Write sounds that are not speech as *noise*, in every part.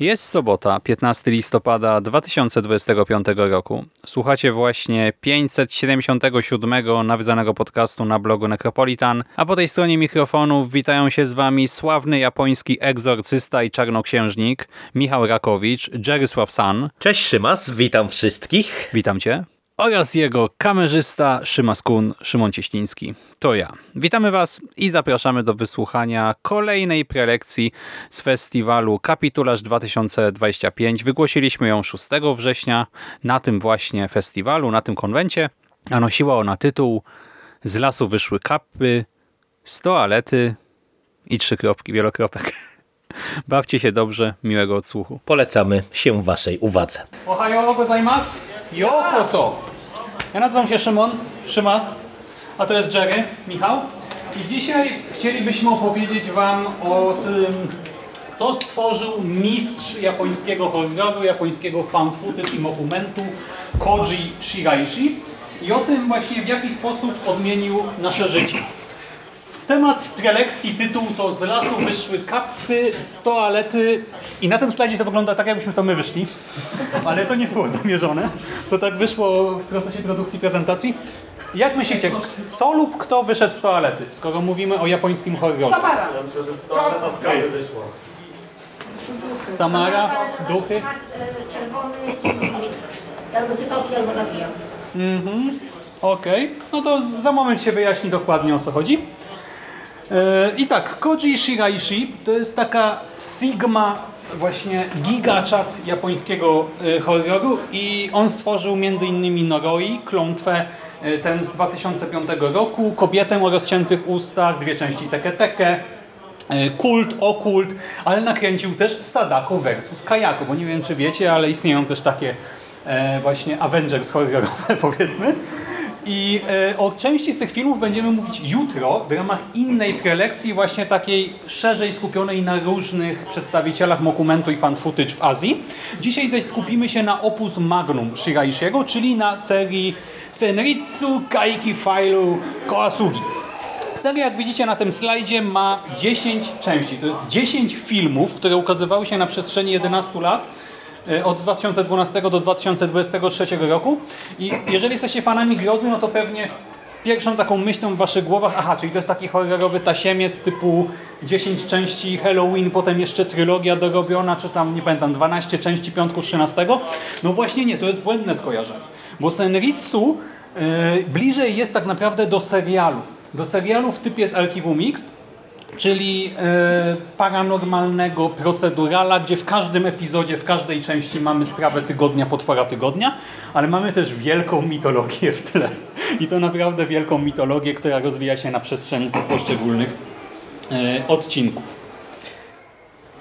Jest sobota, 15 listopada 2025 roku. Słuchacie właśnie 577 nawiedzanego podcastu na blogu Necropolitan, a po tej stronie mikrofonów witają się z wami sławny japoński egzorcysta i czarnoksiężnik Michał Rakowicz, Jerysław San. Cześć Szymas, witam wszystkich. Witam cię oraz jego kamerzysta Szymas Kun, Szymon Cieśliński. To ja. Witamy Was i zapraszamy do wysłuchania kolejnej prelekcji z festiwalu Kapitularz 2025. Wygłosiliśmy ją 6 września na tym właśnie festiwalu, na tym konwencie, a nosiła ona tytuł Z lasu wyszły kapy, z toalety i trzy kropki, wielokropek. *laughs* Bawcie się dobrze, miłego odsłuchu. Polecamy się waszej uwadze. Ohayo gozaimasu! Yokoso! Ja nazywam się Szymon, Szymas, a to jest Jerry, Michał. I dzisiaj chcielibyśmy opowiedzieć Wam o tym, co stworzył mistrz japońskiego horroru, japońskiego found footage i dokumentu Koji Shiraishi i o tym właśnie w jaki sposób odmienił nasze życie. Temat prelekcji, tytuł to Z lasu wyszły kapy z toalety i na tym slajdzie to wygląda tak, jakbyśmy to my wyszli, ale to nie było zamierzone. To tak wyszło w procesie produkcji prezentacji. Jak myślicie, co lub kto wyszedł z toalety, skoro mówimy o japońskim horrorze? Samara, duchy. Czerwony i albo albo zabijam. Okej, no to za moment się wyjaśni dokładnie o co chodzi. E, I tak, Koji Shiraishi to jest taka sigma właśnie gigachat japońskiego e, horroru i on stworzył m.in. Noroi, klątwę e, ten z 2005 roku, kobietę o rozciętych ustach, dwie części Teke Teke, kult, okult, ale nakręcił też Sadako versus Kayako, bo nie wiem czy wiecie, ale istnieją też takie właśnie Avengers horrorowe *laughs* powiedzmy. I e, o części z tych filmów będziemy mówić jutro w ramach innej prelekcji, właśnie takiej szerzej skupionej na różnych przedstawicielach dokumentu i fan footage w Azji. Dzisiaj zaś skupimy się na opus magnum Shiraishiego, czyli na serii Senritsu Kaiki Failu Koasugi. Seria, jak widzicie na tym slajdzie, ma 10 części. To jest 10 filmów, które ukazywały się na przestrzeni 11 lat od 2012 do 2023 roku. I jeżeli jesteście fanami grozy, no to pewnie pierwszą taką myślą w waszych głowach, aha, czyli to jest taki horrorowy tasiemiec typu 10 części Halloween, potem jeszcze trylogia dorobiona, czy tam, nie pamiętam, 12 części Piątku 13. No właśnie nie, to jest błędne skojarzenie. Bo Senritsu e, bliżej jest tak naprawdę do serialu. Do serialu w typie z Archiwum Mix, czyli e, paranormalnego procedurala, gdzie w każdym epizodzie, w każdej części mamy sprawę tygodnia, potwora tygodnia, ale mamy też wielką mitologię w tle. I to naprawdę wielką mitologię, która rozwija się na przestrzeni poszczególnych e, odcinków.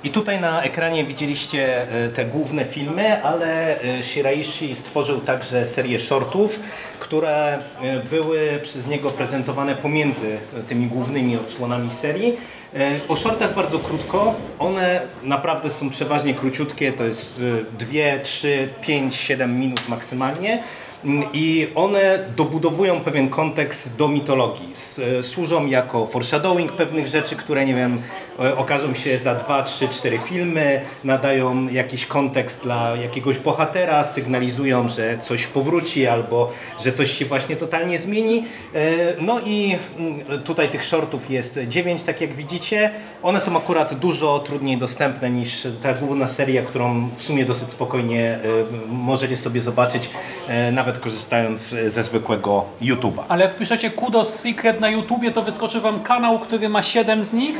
I tutaj na ekranie widzieliście e, te główne filmy, ale e, Shiraishi stworzył także serię shortów, które e, były przez niego prezentowane pomiędzy tymi głównymi odsłonami serii. O shortach bardzo krótko. One naprawdę są przeważnie króciutkie, to jest 2, 3, 5, 7 minut maksymalnie. Mm, I one dobudowują pewien kontekst do mitologii. Służą jako foreshadowing pewnych rzeczy, które nie wiem, okażą się za 2, 3, 4 filmy, nadają jakiś kontekst dla jakiegoś bohatera, sygnalizują, że coś powróci albo że coś się właśnie totalnie zmieni. E, No i mm, tutaj tych shortów jest 9, tak jak widzicie. One są akurat dużo trudniej dostępne niż ta główna seria, którą w sumie dosyć spokojnie e, możecie sobie zobaczyć, e, nawet korzystając ze zwykłego YouTube'a. Ale jak piszecie Kudos Secret na YouTubie, to wyskoczy wam kanał, który ma 7 z nich,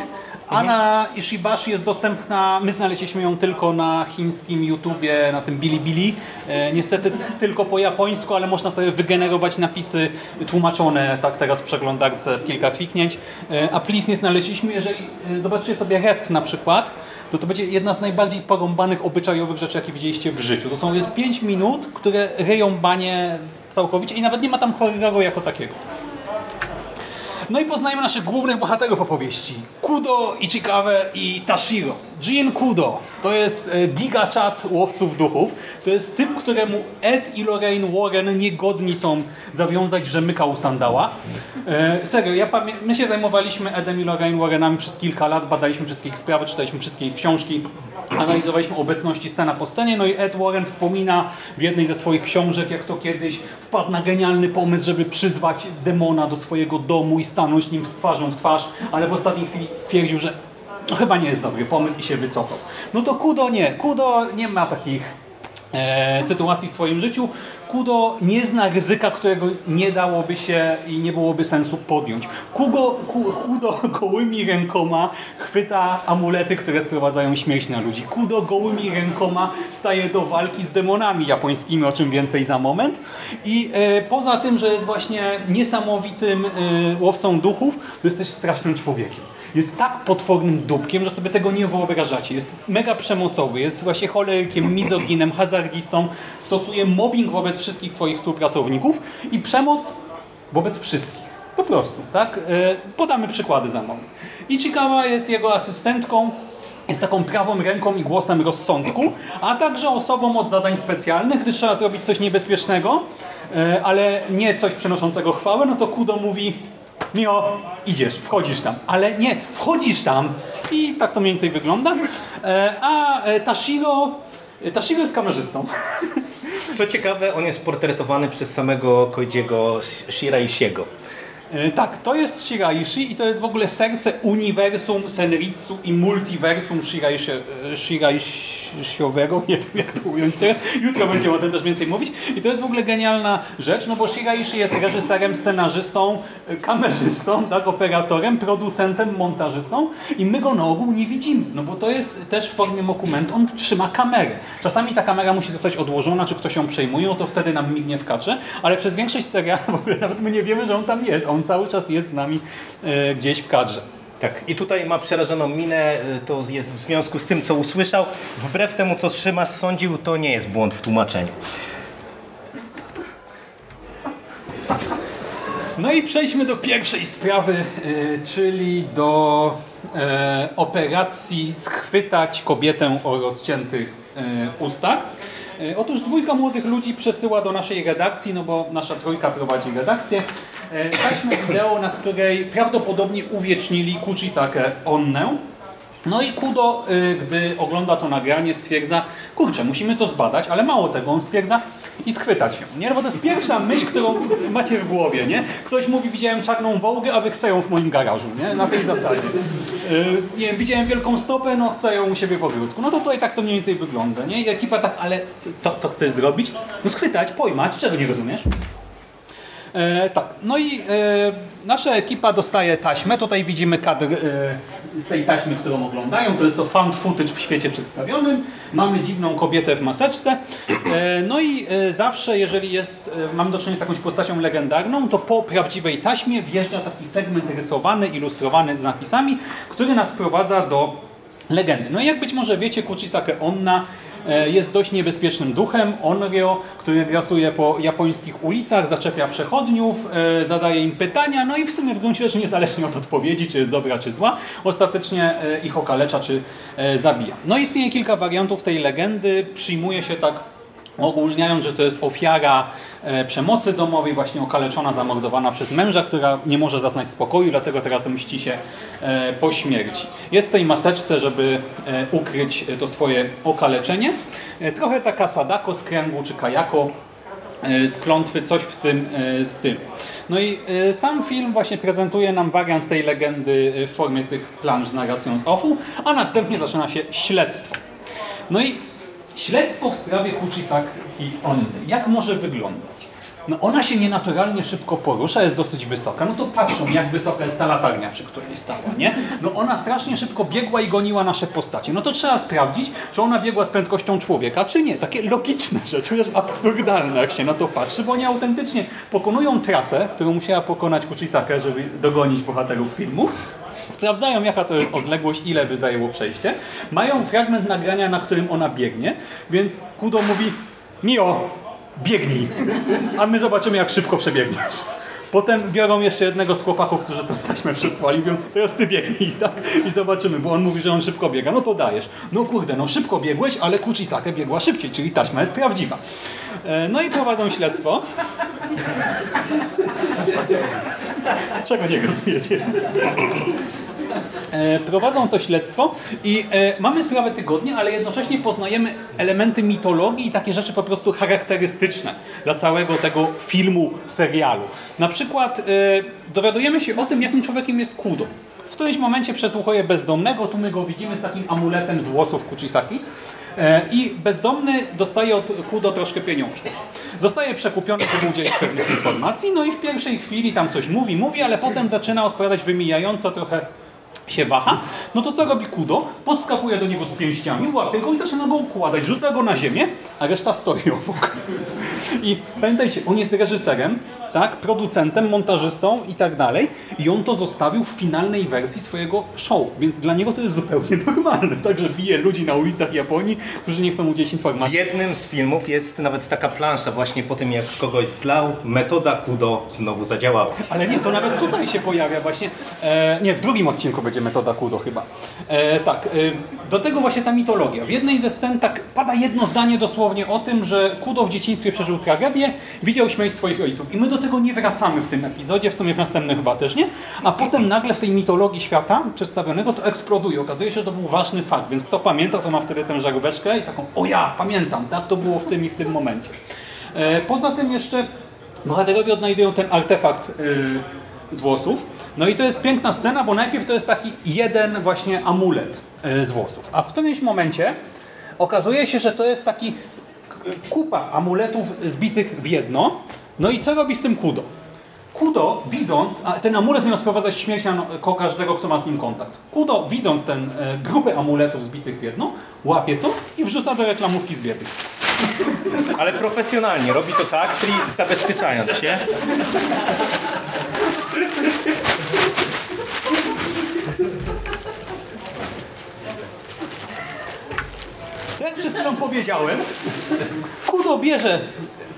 Anna Ishibashi jest dostępna, my znaleźliśmy ją tylko na chińskim YouTubie, na tym Bilibili. E, niestety tylko po japońsku, ale można sobie wygenerować napisy tłumaczone tak teraz w przeglądarce w kilka kliknięć. E, a Please nie znaleźliśmy, jeżeli e, zobaczycie sobie rest na przykład, to to będzie jedna z najbardziej porąbanych obyczajowych rzeczy, jakie widzieliście w życiu. To są jest 5 minut, które ryją banie całkowicie i nawet nie ma tam horroru jako takiego. No i poznajemy naszych głównych bohaterów opowieści. Kudo, Ichikawe i Tashiro. Jin Kudo to jest e, gigachat łowców duchów. To jest typ, któremu Ed i Lorraine Warren niegodni są zawiązać rzemyka u sandała. E, serio, ja my się zajmowaliśmy Edem i Lorraine Warrenami przez kilka lat, badaliśmy wszystkie ich sprawy, czytaliśmy wszystkie ich książki, analizowaliśmy obecności scena po scenie, no i Ed Warren wspomina w jednej ze swoich książek, jak to kiedyś wpadł na genialny pomysł, żeby przyzwać demona do swojego domu i stanąć nim twarzą w twarz, ale w ostatniej chwili stwierdził, że no, chyba nie jest dobry pomysł i się wycofał. No to Kudo nie. Kudo nie ma takich e, sytuacji w swoim życiu. Kudo nie zna ryzyka, którego nie dałoby się i nie byłoby sensu podjąć. Kugo, ku, Kudo *laughs* gołymi rękoma chwyta amulety, które sprowadzają śmierć na ludzi. Kudo gołymi rękoma staje do walki z demonami japońskimi, o czym więcej za moment. I e, poza tym, że jest właśnie niesamowitym e, łowcą duchów, to jest też strasznym człowiekiem jest tak potwornym dupkiem, że sobie tego nie wyobrażacie. Jest mega przemocowy, jest właśnie cholerykiem, mizoginem, hazardzistą, stosuje mobbing wobec wszystkich swoich współpracowników i przemoc wobec wszystkich. Po prostu, tak? E, Podamy przykłady za moment. Ichikawa jest jego asystentką, jest taką prawą ręką i głosem rozsądku, a także osobą od zadań specjalnych, gdy trzeba zrobić coś niebezpiecznego, e, ale nie coś przynoszącego chwałę, no to Kudo mówi Mio, idziesz, wchodzisz tam. Ale nie, wchodzisz tam i tak to mniej więcej wygląda. E, A e, Tashiro, e, Tashiro jest kamerzystą. *laughs* Co ciekawe, on jest portretowany przez samego Koidziego Shiraishiego. E, Tak, to jest Shiraishi i to jest w ogóle serce uniwersum Senritsu i multiversum e, Shiraishiowego. Nie wiem jak to ująć teraz. Jutro będziemy o tym też więcej mówić. I to jest w ogóle genialna rzecz, no bo Shiraishi jest reżyserem, scenarzystą, e, kamerzystą, tak, operatorem, producentem, montażystą i my go na ogół nie widzimy, no bo to jest też w formie dokumentu, on trzyma kamerę. Czasami ta kamera musi zostać odłożona, czy ktoś ją przejmuje, no to wtedy nam mignie w kacze, ale przez większość serialu w ogóle nawet my nie wiemy, że on tam jest, on cały czas jest z nami e, gdzieś w kadrze. Tak, i tutaj ma przerażoną minę, y, to jest w związku z tym, co usłyszał. Wbrew temu, co Szymas sądził, to nie jest błąd w tłumaczeniu. No i przejdźmy do pierwszej sprawy, e, czyli do e, operacji schwytać kobietę o rozciętych e, ustach. E, Otóż dwójka młodych ludzi przesyła do naszej redakcji, no bo nasza trójka prowadzi redakcję, e, taśmę wideo, na której prawdopodobnie uwiecznili Kuchisakę Onnę. No i Kudo, y, gdy ogląda to nagranie, stwierdza, kurczę, musimy to zbadać, ale mało tego, on stwierdza i schwytać ją, nie? No bo to jest pierwsza myśl, którą macie w głowie, nie? Ktoś mówi, widziałem czarną wołgę, a wy chcę ją w moim garażu, nie? Na tej zasadzie. Y, nie widziałem wielką stopę, no chcę ją u siebie w ogródku. No to tutaj tak to mniej więcej wygląda, nie? I ekipa tak, ale co, co chcesz zrobić? No schwytać, pojmać, czego nie rozumiesz? E, tak, no i e, nasza ekipa dostaje taśmę. Tutaj widzimy kadr e, z tej taśmy, którą oglądają. To jest to found footage w świecie przedstawionym. Mamy dziwną kobietę w maseczce. E, no i e, zawsze, jeżeli jest, e, mamy do czynienia z jakąś postacią legendarną, to po prawdziwej taśmie wjeżdża taki segment rysowany, ilustrowany z napisami, który nas wprowadza do legendy. No i jak być może wiecie, Kuchisake Onna jest dość niebezpiecznym duchem, Onryo, który grasuje po japońskich ulicach, zaczepia przechodniów, e, zadaje im pytania, no i w sumie w gruncie rzeczy niezależnie od odpowiedzi, czy jest dobra, czy zła, ostatecznie e, ich okalecza, czy e, zabija. No istnieje kilka wariantów tej legendy, przyjmuje się tak ogólniając, że to jest ofiara e, przemocy domowej, właśnie okaleczona, zamordowana przez męża, która nie może zaznać spokoju, dlatego teraz mści się e, po śmierci. Jest w tej maseczce, żeby e, ukryć to swoje okaleczenie. Trochę taka Sadako z kręgu, czy Kajako z klątwy, coś w tym stylu. No i sam film właśnie prezentuje nam wariant tej legendy w formie tych planż z narracją z OFU, a następnie zaczyna się śledztwo. No i śledztwo w sprawie Kuchisaki Onny. Jak może wyglądać? No ona się nienaturalnie szybko porusza, jest dosyć wysoka. No to patrzą, jak wysoka jest ta latarnia, przy której stała, nie? No ona strasznie szybko biegła i goniła nasze postacie. No to trzeba sprawdzić, czy ona biegła z prędkością człowieka, czy nie. Takie logiczne rzeczy, chociaż absurdalne, jak się na to patrzy, bo oni autentycznie pokonują trasę, którą musiała pokonać Kuchisake, żeby dogonić bohaterów filmu. Sprawdzają, jaka to jest odległość, ile by zajęło przejście. Mają fragment nagrania, na którym ona biegnie, więc Kudo mówi Mio, biegnij, a my zobaczymy, jak szybko przebiegniesz. Potem biorą jeszcze jednego z chłopaków, którzy tą taśmę przesłali, mówią, teraz ty biegnij, *laughs* tak? I zobaczymy, bo on mówi, że on szybko biega, no to dajesz. No kurde, no szybko biegłeś, ale Kuchisake biegła szybciej, czyli taśma jest prawdziwa. E, No i prowadzą śledztwo. *laughs* Czego nie głosujecie? E, Prowadzą to śledztwo i e, mamy sprawę tygodnia, ale jednocześnie poznajemy elementy mitologii i takie rzeczy po prostu charakterystyczne dla całego tego filmu, serialu. Na przykład e, dowiadujemy się o tym, jakim człowiekiem jest Kudo. W którymś momencie przesłuchuje bezdomnego, tu my go widzimy z takim amuletem z włosów Kuchisaki. I bezdomny dostaje od Kudo troszkę pieniążków. Zostaje przekupiony, żeby udzielić pewnych informacji, no i w pierwszej chwili tam coś mówi, mówi, ale potem zaczyna odpowiadać wymijająco, trochę się waha, no to co robi Kudo? Podskakuje do niego z pięściami, łapie go i zaczyna go układać, rzuca go na ziemię, a reszta stoi obok. I pamiętajcie, on jest reżyserem, tak, producentem, montażystą i tak dalej i on to zostawił w finalnej wersji swojego show, więc dla niego to jest zupełnie *laughs* normalne, także bije ludzi na ulicach Japonii, którzy nie chcą udzielić W informacji. jednym z filmów jest nawet taka plansza właśnie po tym, jak kogoś zlał, metoda Kudo znowu zadziałała. Ale nie, to nawet tutaj się pojawia właśnie. E, nie, w drugim odcinku będzie metoda Kudo chyba. E, tak, e, do tego właśnie ta mitologia. W jednej ze scen tak pada jedno zdanie dosłownie o tym, że Kudo w dzieciństwie przeżył tragedię, widział śmierć swoich rodziców. I my do tego nie wracamy w tym epizodzie, w sumie w następnym chyba też nie. A potem nagle w tej mitologii świata przedstawionego to eksploduje. Okazuje się, że to był ważny fakt, więc kto pamięta, to ma wtedy tę żaróweczkę i taką, o ja, pamiętam, tak to było w tym i w tym momencie. E, poza tym jeszcze Bohaterowie odnajdują ten artefakt yy, z włosów. No i to jest piękna scena, bo najpierw to jest taki jeden właśnie amulet yy, z włosów. A w którymś momencie okazuje się, że to jest taki kupa amuletów zbitych w jedno. No i co robi z tym Kudo? Kudo, widząc, a ten amulet miał sprowadzać śmierć na no- ko każdego, kto ma z nim kontakt. Kudo, widząc tę e, grupę amuletów zbitych w jedno, łapie to i wrzuca do reklamówki z biedy. *laughs* Ale profesjonalnie robi to tak, czyli zabezpieczając się. Jak przed chwilą powiedziałem, Kudo bierze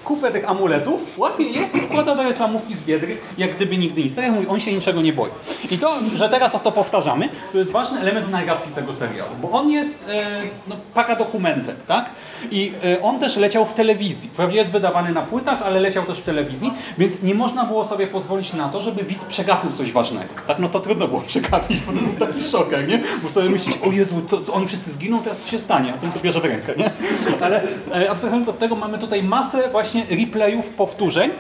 kupę tych amuletów, łapie je i wkłada do reklamówki z Biedry, jak gdyby nigdy nic. Tak jak mówi, on się niczego nie boi. I to, że teraz to powtarzamy, to jest ważny element narracji tego serialu, bo on jest e, no, paradokumentem, tak? I e, on też leciał w telewizji. Wprawdzie jest wydawany na płytach, ale leciał też w telewizji, więc nie można było sobie pozwolić na to, żeby widz przegapił coś ważnego. Tak, no to trudno było przegapić, bo to był taki szoker, nie? Bo sobie myślisz, o Jezu, to, to oni wszyscy zginą, teraz co się stanie, a ten to bierze w rękę, nie? Ale e, abstrahując od tego, mamy tutaj masę właśnie replayów, powtórzeń,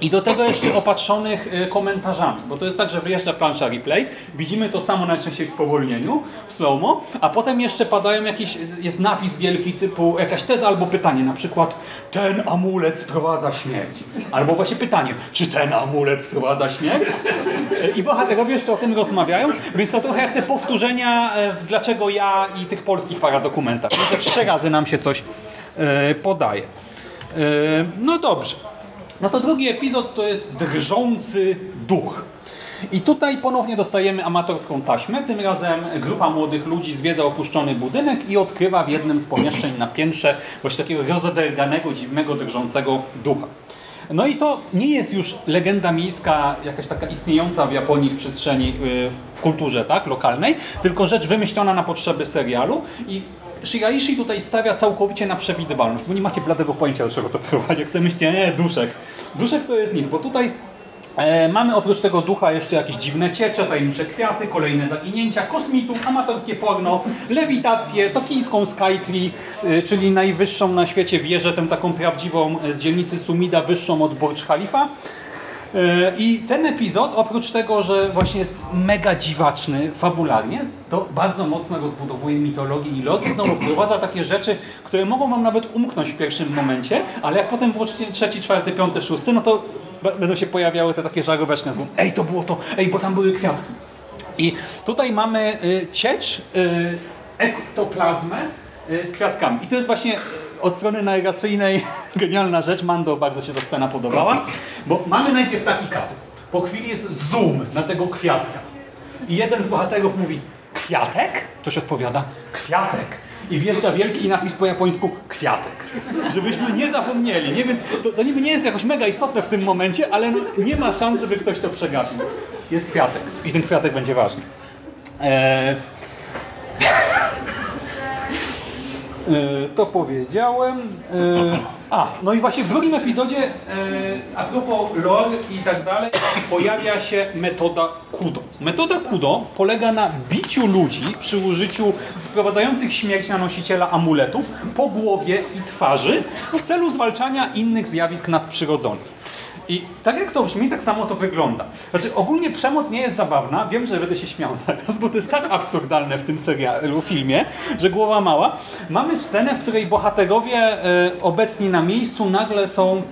i do tego jeszcze opatrzonych e, komentarzami, bo to jest tak, że wyjeżdża plansza replay, widzimy to samo najczęściej w spowolnieniu, w slow-mo, a potem jeszcze padają jakieś, jest napis wielki typu jakaś teza albo pytanie, na przykład ten amulet sprowadza śmierć. Albo właśnie pytanie, czy ten amulet sprowadza śmierć? I bohaterowie jeszcze o tym rozmawiają, więc to trochę jak te powtórzenia e, Dlaczego ja i tych polskich paradokumentach. Trzy razy nam się coś e, podaje. E, No dobrze. No to drugi epizod to jest Drżący Duch. I tutaj ponownie dostajemy amatorską taśmę. Tym razem grupa młodych ludzi zwiedza opuszczony budynek i odkrywa w jednym z pomieszczeń na piętrze właśnie takiego rozederganego, dziwnego, drżącego ducha. No i to nie jest już legenda miejska, jakaś taka istniejąca w Japonii w przestrzeni, yy, w kulturze tak, lokalnej, tylko rzecz wymyślona na potrzeby serialu i Shiraishi tutaj stawia całkowicie na przewidywalność, bo nie macie bladego pojęcia, do czego to prowadzi. Jak sobie myślicie, duszek. Duszek to jest nic, bo tutaj E, mamy oprócz tego ducha jeszcze jakieś dziwne ciecze, tajemnicze kwiaty, kolejne zaginięcia, kosmitów, amatorskie porno, lewitację, tokijską Skytree, e, czyli najwyższą na świecie wieżę, tę taką prawdziwą z dzielnicy Sumida, wyższą od Burj Khalifa. E, I ten epizod, oprócz tego, że właśnie jest mega dziwaczny fabularnie, to bardzo mocno rozbudowuje mitologię i lot i znowu wprowadza takie rzeczy, które mogą wam nawet umknąć w pierwszym momencie, ale jak potem włączycie trzeci, czwarty, piąty, szósty, no to będą się pojawiały te takie żaróweczki. no, Ej, to było to, ej, bo tam były kwiatki. I tutaj mamy y, ciecz, y, ektoplazmę z kwiatkami. I to jest właśnie y, od strony narracyjnej *laughs* genialna rzecz. Mando bardzo się ta scena podobała, bo mamy najpierw taki kadr. Po chwili jest zoom na tego kwiatka. I jeden z bohaterów mówi kwiatek? Ktoś odpowiada kwiatek. I wjeżdża wielki napis po japońsku kwiatek. Żebyśmy nie zapomnieli. Nie? Więc to, to niby nie jest jakoś mega istotne w tym momencie, ale no, nie ma szans, żeby ktoś to przegapił. Jest kwiatek. I ten kwiatek będzie ważny. Eee... *laughs* E, To powiedziałem. E, A, no i właśnie w drugim epizodzie, e, a propos lore i tak dalej, pojawia się metoda Kudo. Metoda Kudo polega na biciu ludzi przy użyciu sprowadzających śmierć na nosiciela amuletów po głowie i twarzy w celu zwalczania innych zjawisk nadprzyrodzonych. I tak jak to brzmi, tak samo to wygląda. Znaczy ogólnie przemoc nie jest zabawna, wiem, że będę się śmiał *laughs* zaraz, bo to jest tak absurdalne w tym serialu, filmie, że głowa mała. Mamy scenę, w której bohaterowie e, obecni na miejscu nagle są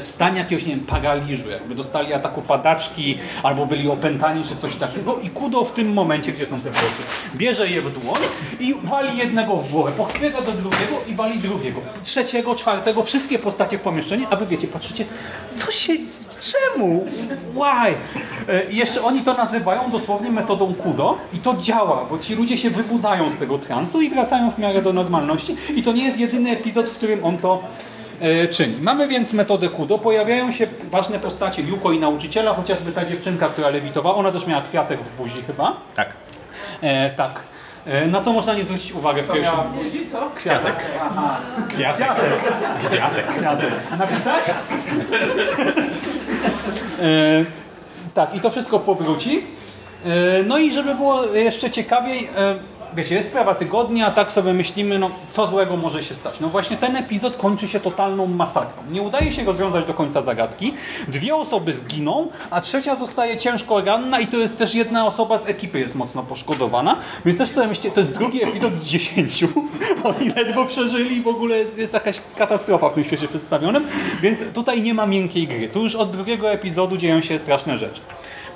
w stanie jakiegoś, nie wiem, paraliżu, jakby dostali ataku padaczki, albo byli opętani, czy coś takiego. I Kudo w tym momencie, gdzie są te włosy, bierze je w dłoń i wali jednego w głowę, pochwyta do drugiego i wali drugiego, trzeciego, czwartego, wszystkie postacie w pomieszczeniu, a wy wiecie, patrzycie, co się, czemu, why? E, I jeszcze oni to nazywają dosłownie metodą Kudo i to działa, bo ci ludzie się wybudzają z tego transu i wracają w miarę do normalności. I to nie jest jedyny epizod, w którym on to e, czyni. Mamy więc metodę Kudo, pojawiają się ważne postacie Yuko i nauczyciela, chociażby ta dziewczynka, która lewitowała, ona też miała kwiatek w buzi chyba. Tak. E, tak. E, na co można nie zwrócić uwagę w pierwszym... Buzi, co? Kwiatek. Aha. Kwiatek. Kwiatek. Kwiatek. A napisać? e, tak, i to wszystko powróci. E, no i żeby było jeszcze ciekawiej, e, wiecie, jest sprawa tygodnia, tak sobie myślimy, no co złego może się stać. No właśnie ten epizod kończy się totalną masakrą. Nie udaje się rozwiązać do końca zagadki. Dwie osoby zginą, a trzecia zostaje ciężko ranna i to jest też jedna osoba z ekipy jest mocno poszkodowana. Więc też sobie myślicie, to jest drugi epizod z dziesięciu. *laughs* Oni ledwo przeżyli i w ogóle jest, jest jakaś katastrofa w tym świecie przedstawionym. Więc tutaj nie ma miękkiej gry. Tu już od drugiego epizodu dzieją się straszne rzeczy.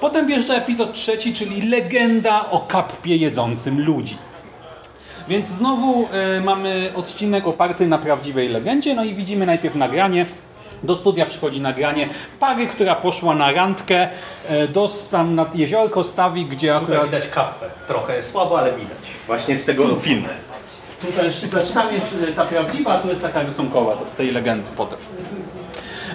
Potem wjeżdża epizod trzeci, czyli legenda o kapie jedzącym ludzi. Więc znowu e, mamy odcinek oparty na prawdziwej legendzie, no i widzimy najpierw nagranie. Do studia przychodzi nagranie pary, która poszła na randkę e, do tam nad jeziorko stawi, gdzie Tutaj akurat widać kapę. Trochę słabo, ale widać. Właśnie z tego filmu. Tutaj tam jest e, ta prawdziwa, a tu jest taka rysunkowa to z tej legendy potem.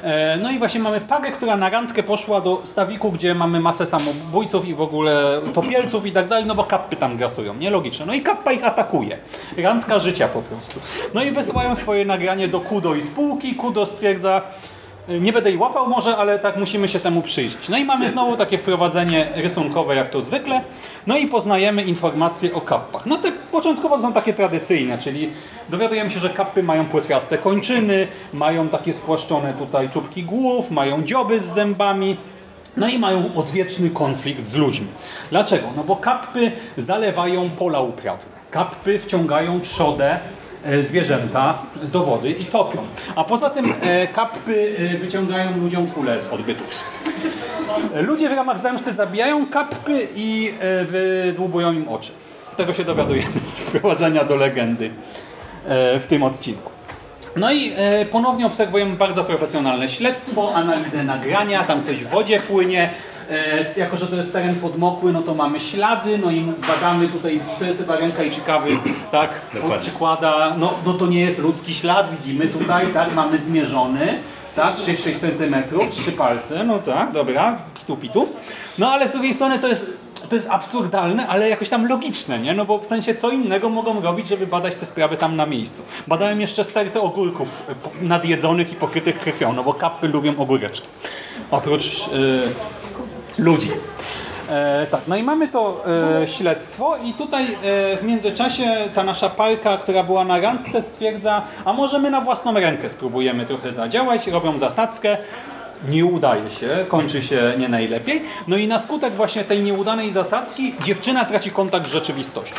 E, No i właśnie mamy parę, która na randkę poszła do stawiku, gdzie mamy masę samobójców i w ogóle topielców i tak dalej, no bo kappy tam grasują, nie? Logiczne. No i kappa ich atakuje. Randka życia po prostu. No i wysyłają swoje nagranie do Kudo i spółki. Kudo stwierdza, nie będę jej łapał może, ale tak musimy się temu przyjrzeć. No i mamy znowu takie wprowadzenie rysunkowe jak to zwykle. No i poznajemy informacje o kappach. No te początkowo są takie tradycyjne, czyli dowiadujemy się, że kappy mają płetwiaste kończyny, mają takie spłaszczone tutaj czubki głów, mają dzioby z zębami. No i mają odwieczny konflikt z ludźmi. Dlaczego? No bo kappy zalewają pola uprawne. Kappy wciągają trzodę zwierzęta do wody i topią. A poza tym e, kappy e, wyciągają ludziom kule z odbytów. E, Ludzie w ramach zemsty zabijają kappy i e, wydłubują im oczy. Tego się dowiadujemy z wprowadzenia do legendy e, w tym odcinku. No i e, ponownie obserwujemy bardzo profesjonalne śledztwo, analizę nagrania, tam coś w wodzie płynie. E, jako, że to jest teren podmokły, no to mamy ślady, no i badamy tutaj, to jest chyba ręka i ciekawy, tak, Dokładnie. przykłada, no, no to nie jest ludzki ślad, widzimy tutaj, tak, mamy zmierzony, tak, 6 cm, trzy palce, no tak, dobra, pitu pitu. No ale z drugiej strony to jest, to jest absurdalne, ale jakoś tam logiczne, nie? No bo w sensie co innego mogą robić, żeby badać te sprawy tam na miejscu. Badałem jeszcze stertę ogórków e, nadjedzonych i pokrytych krwią, no bo kapy lubią ogóreczki. Oprócz e, ludzi. E, tak, no i mamy to e, śledztwo i tutaj e, w międzyczasie ta nasza parka, która była na randce stwierdza, a może my na własną rękę spróbujemy trochę zadziałać, robią zasadzkę nie udaje się, kończy się nie najlepiej. No i na skutek właśnie tej nieudanej zasadzki dziewczyna traci kontakt z rzeczywistością.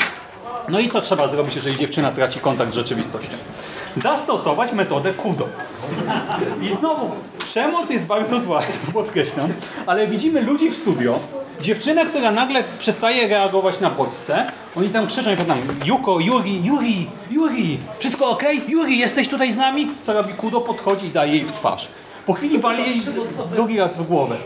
No i co trzeba zrobić, jeżeli dziewczyna traci kontakt z rzeczywistością? Zastosować metodę KUDO. I znowu, przemoc jest bardzo zła, to podkreślam, ale widzimy ludzi w studio, dziewczynę, która nagle przestaje reagować na bodźce, oni tam krzyczą i potem Juko, Juri, Juri, Juri, wszystko ok? Juri, jesteś tutaj z nami? Co robi Kudo? Podchodzi i daje jej w twarz. Po chwili wali jej drugi raz w głowę.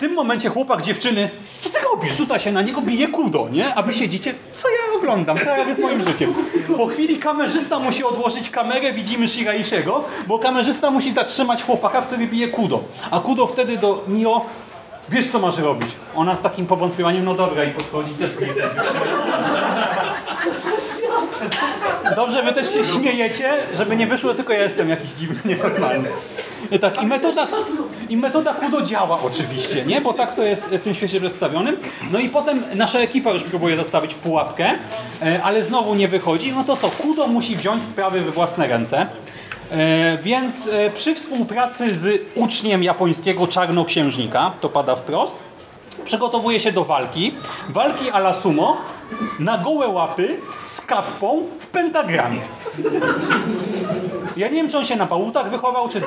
Tym momencie chłopak dziewczyny, co ty robisz? Rzuca się na niego, bije kudo, nie? A wy siedzicie, co ja oglądam, co ja robię z moim życiem? Po chwili kamerzysta musi odłożyć kamerę, widzimy Shiraishiego, bo kamerzysta musi zatrzymać chłopaka, który bije kudo. A kudo wtedy do Mio, wiesz co masz robić? Ona z takim powątpiewaniem, no dobra, i podchodzi też. Dobrze, wy też się śmiejecie, żeby nie wyszło, tylko ja jestem jakiś dziwny, nienormalny. Tak, i metoda, i metoda kudo działa oczywiście, nie? Bo tak to jest w tym świecie przedstawionym. No i potem nasza ekipa już próbuje zastawić pułapkę, e, ale znowu nie wychodzi. No to co, kudo musi wziąć sprawy we własne ręce. E, Więc e, przy współpracy z uczniem japońskiego czarnoksiężnika, to pada wprost, przygotowuje się do walki. Walki a la sumo na gołe łapy z kappą w pentagramie. Ja nie wiem, czy on się na pałutach wychował, czy co.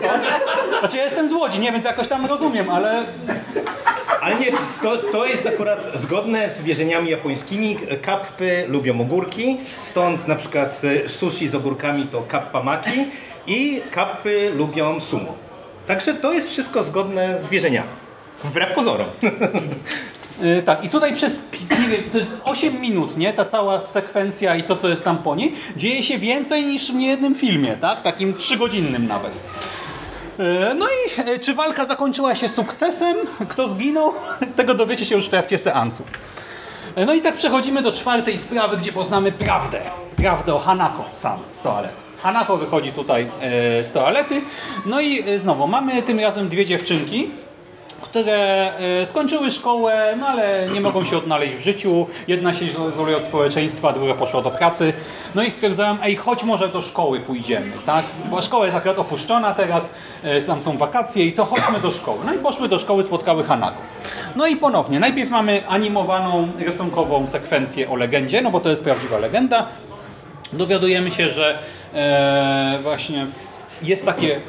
Znaczy, ja jestem z Łodzi, nie, więc jakoś tam rozumiem, ale Ale nie, to, to jest akurat zgodne z wierzeniami japońskimi. Kappy lubią ogórki, stąd na przykład e, sushi z ogórkami to kappa maki i kappy lubią sumo. Także to jest wszystko zgodne z wierzeniami. Wbrew pozorom. *laughs* Yy, tak, i tutaj przez to jest 8 minut, nie? Ta cała sekwencja i to, co jest tam po niej, dzieje się więcej niż w niejednym filmie, tak? Takim trzygodzinnym nawet. Yy, No i yy, czy walka zakończyła się sukcesem? Kto zginął? *laughs* Tego dowiecie się już w trakcie seansu. No i tak przechodzimy do czwartej sprawy, gdzie poznamy prawdę. Prawdę o Hanako sam z toalety. Hanako wychodzi tutaj z toalety. No i znowu mamy tym razem dwie dziewczynki, które e, skończyły szkołę, no ale nie mogą się odnaleźć w życiu. Jedna się izoluje od społeczeństwa, druga poszła do pracy. No i stwierdzają, ej, chodź może do szkoły pójdziemy, tak? Bo szkoła jest akurat opuszczona teraz, e, tam są wakacje i to chodźmy do szkoły. No i poszły do szkoły, spotkały Hanako. No i ponownie, najpierw mamy animowaną, rysunkową sekwencję o legendzie, no bo to jest prawdziwa legenda. Dowiadujemy się, że e, właśnie jest takie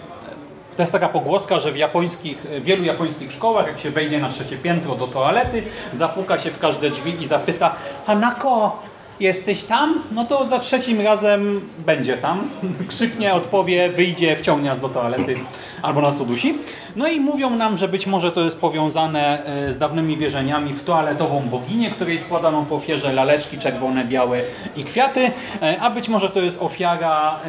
to jest taka pogłoska, że w japońskich, w wielu japońskich szkołach, jak się wejdzie na trzecie piętro do toalety, zapuka się w każde drzwi i zapyta Hanako, jesteś tam? No to za trzecim razem będzie tam. *laughs* Krzyknie, odpowie, wyjdzie, wciągnie nas do toalety albo nas udusi. No i mówią nam, że być może to jest powiązane e, z dawnymi wierzeniami w toaletową boginię, której składano po ofierze laleczki czerwone, białe i kwiaty, e, a być może to jest ofiara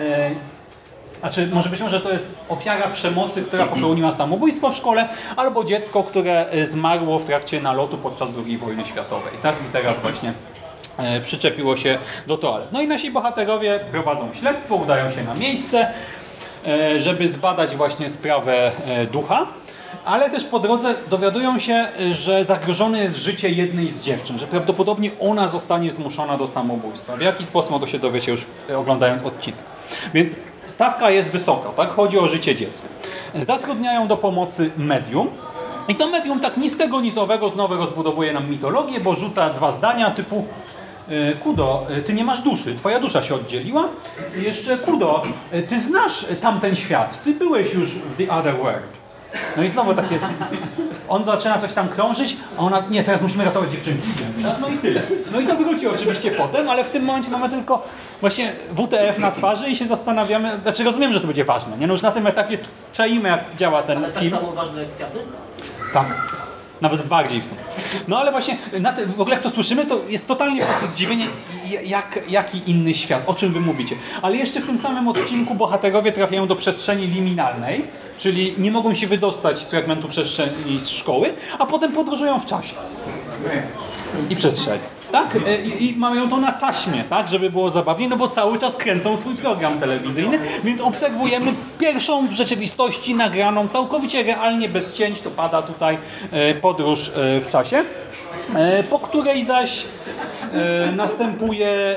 e, znaczy, może być może to jest ofiara przemocy, która popełniła samobójstwo w szkole, albo dziecko, które e, zmarło w trakcie nalotu podczas II wojny światowej. Tak? I teraz właśnie e, przyczepiło się do toalet. No i nasi bohaterowie prowadzą śledztwo, udają się na miejsce, e, żeby zbadać właśnie sprawę ducha. Ale też po drodze dowiadują się, że zagrożone jest życie jednej z dziewczyn, że prawdopodobnie ona zostanie zmuszona do samobójstwa. W jaki sposób to się dowiecie już oglądając odcinek. Więc stawka jest wysoka, tak? Chodzi o życie dziecka. Zatrudniają do pomocy medium. I to medium tak ni z tego, ni znowu rozbudowuje nam mitologię, bo rzuca dwa zdania typu e, Kudo, e, ty nie masz duszy, twoja dusza się oddzieliła. I jeszcze Kudo, e, ty znasz tamten świat, ty byłeś już w the other world. No i znowu tak jest. On zaczyna coś tam krążyć, a ona, nie, teraz musimy ratować dziewczynki. No, no i tyle. No i to wróci oczywiście potem, ale w tym momencie mamy tylko właśnie WTF na twarzy i się zastanawiamy, znaczy rozumiem, że to będzie ważne, nie? No już na tym etapie czaimy, jak działa ten Tak film. samo ważne jak kwiaty? Tak. Nawet bardziej w sumie. No ale właśnie na te, w ogóle jak to słyszymy, to jest totalnie po prostu zdziwienie, jak, jaki inny świat, o czym wy mówicie. Ale jeszcze w tym samym odcinku bohaterowie trafiają do przestrzeni liminalnej, czyli nie mogą się wydostać z fragmentu przestrzeni z szkoły, a potem podróżują w czasie. I przestrzeni. Tak? E, I, I mają to na taśmie, tak? Żeby było zabawniej, no bo cały czas kręcą swój program telewizyjny, więc obserwujemy pierwszą w rzeczywistości nagraną całkowicie realnie, bez cięć, to pada tutaj e, podróż e, w czasie, po której zaś następuje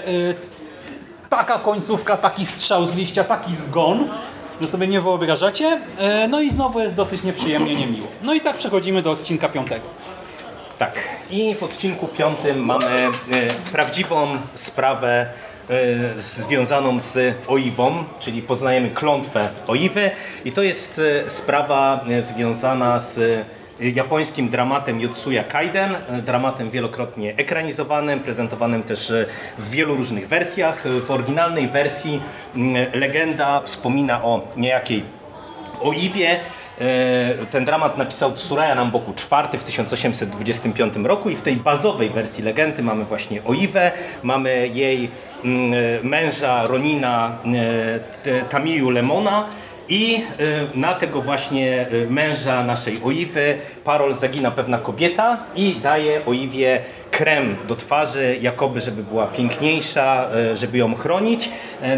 taka końcówka, taki strzał z liścia, taki zgon, że sobie nie wyobrażacie. E, No i znowu jest dosyć nieprzyjemnie, niemiło. No i tak przechodzimy do odcinka piątego. Tak. I w odcinku piątym mamy e, prawdziwą sprawę e, związaną z Oiwą, czyli poznajemy klątwę Oiwy i to jest sprawa związana z japońskim dramatem Yotsuya Kaiden, dramatem wielokrotnie ekranizowanym, prezentowanym też e, w wielu różnych wersjach. E, W oryginalnej wersji legenda wspomina o niejakiej o Iwie. e, Ten dramat napisał Tsuraya Namboku IV w 1825 roku i w tej bazowej wersji legendy mamy właśnie Oiwę, mamy jej męża Ronina Tamiyu Lemona i e, na tego właśnie e, męża naszej Oiwy Parol zagina pewna kobieta i daje Oiwie krem do twarzy, jakoby żeby była piękniejsza, e, żeby ją chronić.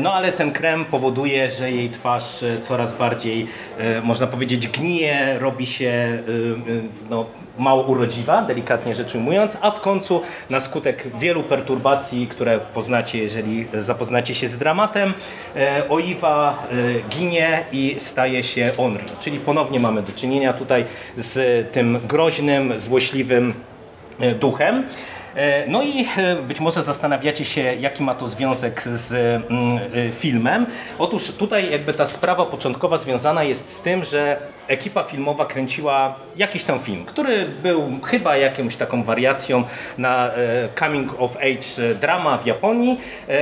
No ale ten krem powoduje, że jej twarz coraz bardziej, można powiedzieć, gnije, robi się no, mało urodziwa, delikatnie rzecz ujmując, a w końcu na skutek wielu perturbacji, które poznacie, jeżeli zapoznacie się z dramatem, e, Oiwa e, ginie i staje się Onryo. Czyli ponownie mamy do czynienia tutaj z tym groźnym, złośliwym e, duchem. E, No i e, być może zastanawiacie się, jaki ma to związek z mm, e, filmem. Otóż tutaj jakby ta sprawa początkowa związana jest z tym, że ekipa filmowa kręciła jakiś tam film, który był chyba jakąś taką wariacją na e, coming of age drama w Japonii.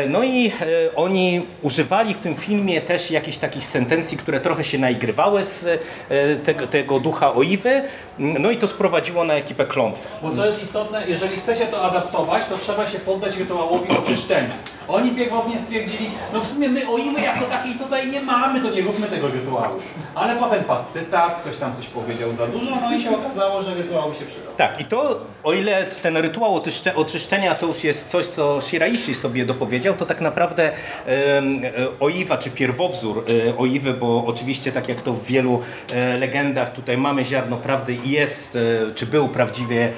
No i oni używali w tym filmie też jakichś takich sentencji, które trochę się naigrywały z tego, tego ducha Oiwy. No i to sprowadziło na ekipę klątwę. Bo co jest istotne, jeżeli chce się to adaptować, to trzeba się poddać rytuałowi oczyszczenia. Oni pierwotnie stwierdzili, no w sumie my oiwy jako takiej tutaj nie mamy, to nie róbmy tego rytuału. Ale potem padł cytat, ktoś tam coś powiedział za dużo, no i się okazało, że rytuał się przydał. Tak, i to o ile ten rytuał oczyszcze, oczyszczenia to już jest coś, co Shiraishi sobie dopowiedział, to tak naprawdę e, Oiwa, czy pierwowzór e, Oiwy, bo oczywiście tak jak to w wielu e, legendach tutaj mamy ziarno prawdy i jest, czy był prawdziwie,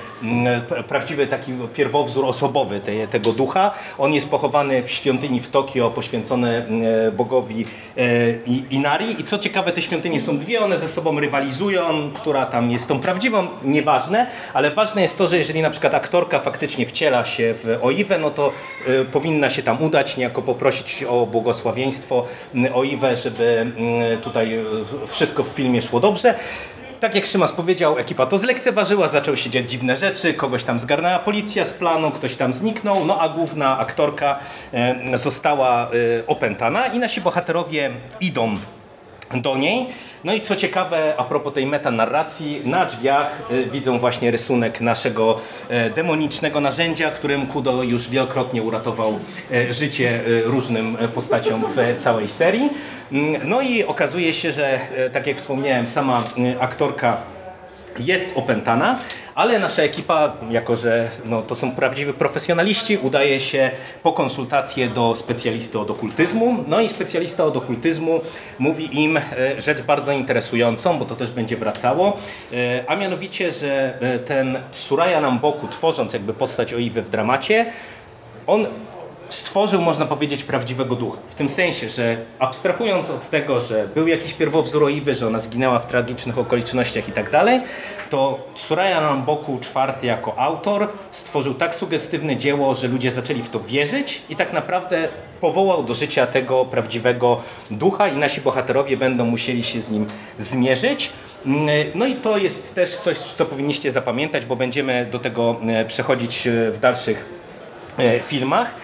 prawdziwy taki pierwowzór osobowy te, tego ducha. On jest pochowany w świątyni w Tokio, poświęcony e, bogowi e, Inari i co ciekawe te świątynie są dwie, one ze sobą rywalizują, która tam jest tą prawdziwą, nieważne, ale ważne jest to, że jeżeli na przykład aktorka faktycznie wciela się w Oiwę, no to y, powinna się tam udać, niejako poprosić o błogosławieństwo y, Oiwę, żeby y, tutaj wszystko w filmie szło dobrze. Tak jak Szymas powiedział, ekipa to zlekceważyła, zaczęły się dziać dziwne rzeczy, kogoś tam zgarnęła policja z planu, ktoś tam zniknął, no a główna aktorka e, została e, opętana i nasi bohaterowie idą do niej. No i co ciekawe, a propos tej metanarracji, na drzwiach y, widzą właśnie rysunek naszego e, demonicznego narzędzia, którym Kudo już wielokrotnie uratował e, życie e, różnym postaciom w całej serii. Mm, No i okazuje się, że tak jak wspomniałem, sama e, aktorka jest opętana, ale nasza ekipa, jako że no, to są prawdziwi profesjonaliści, udaje się po konsultację do specjalisty od okultyzmu. No i specjalista od okultyzmu mówi im e, rzecz bardzo interesującą, bo to też będzie wracało, e, a mianowicie, że e, ten Suraya Namboku, tworząc jakby postać Oiwy w dramacie, on stworzył, można powiedzieć, prawdziwego ducha. W tym sensie, że abstrahując od tego, że był jakiś pierwowzór Oiwy, że ona zginęła w tragicznych okolicznościach i tak dalej, to Tsuraya Namboku IV jako autor stworzył tak sugestywne dzieło, że ludzie zaczęli w to wierzyć i tak naprawdę powołał do życia tego prawdziwego ducha i nasi bohaterowie będą musieli się z nim zmierzyć. No i to jest też coś, co powinniście zapamiętać, bo będziemy do tego e, przechodzić e, w dalszych e, filmach.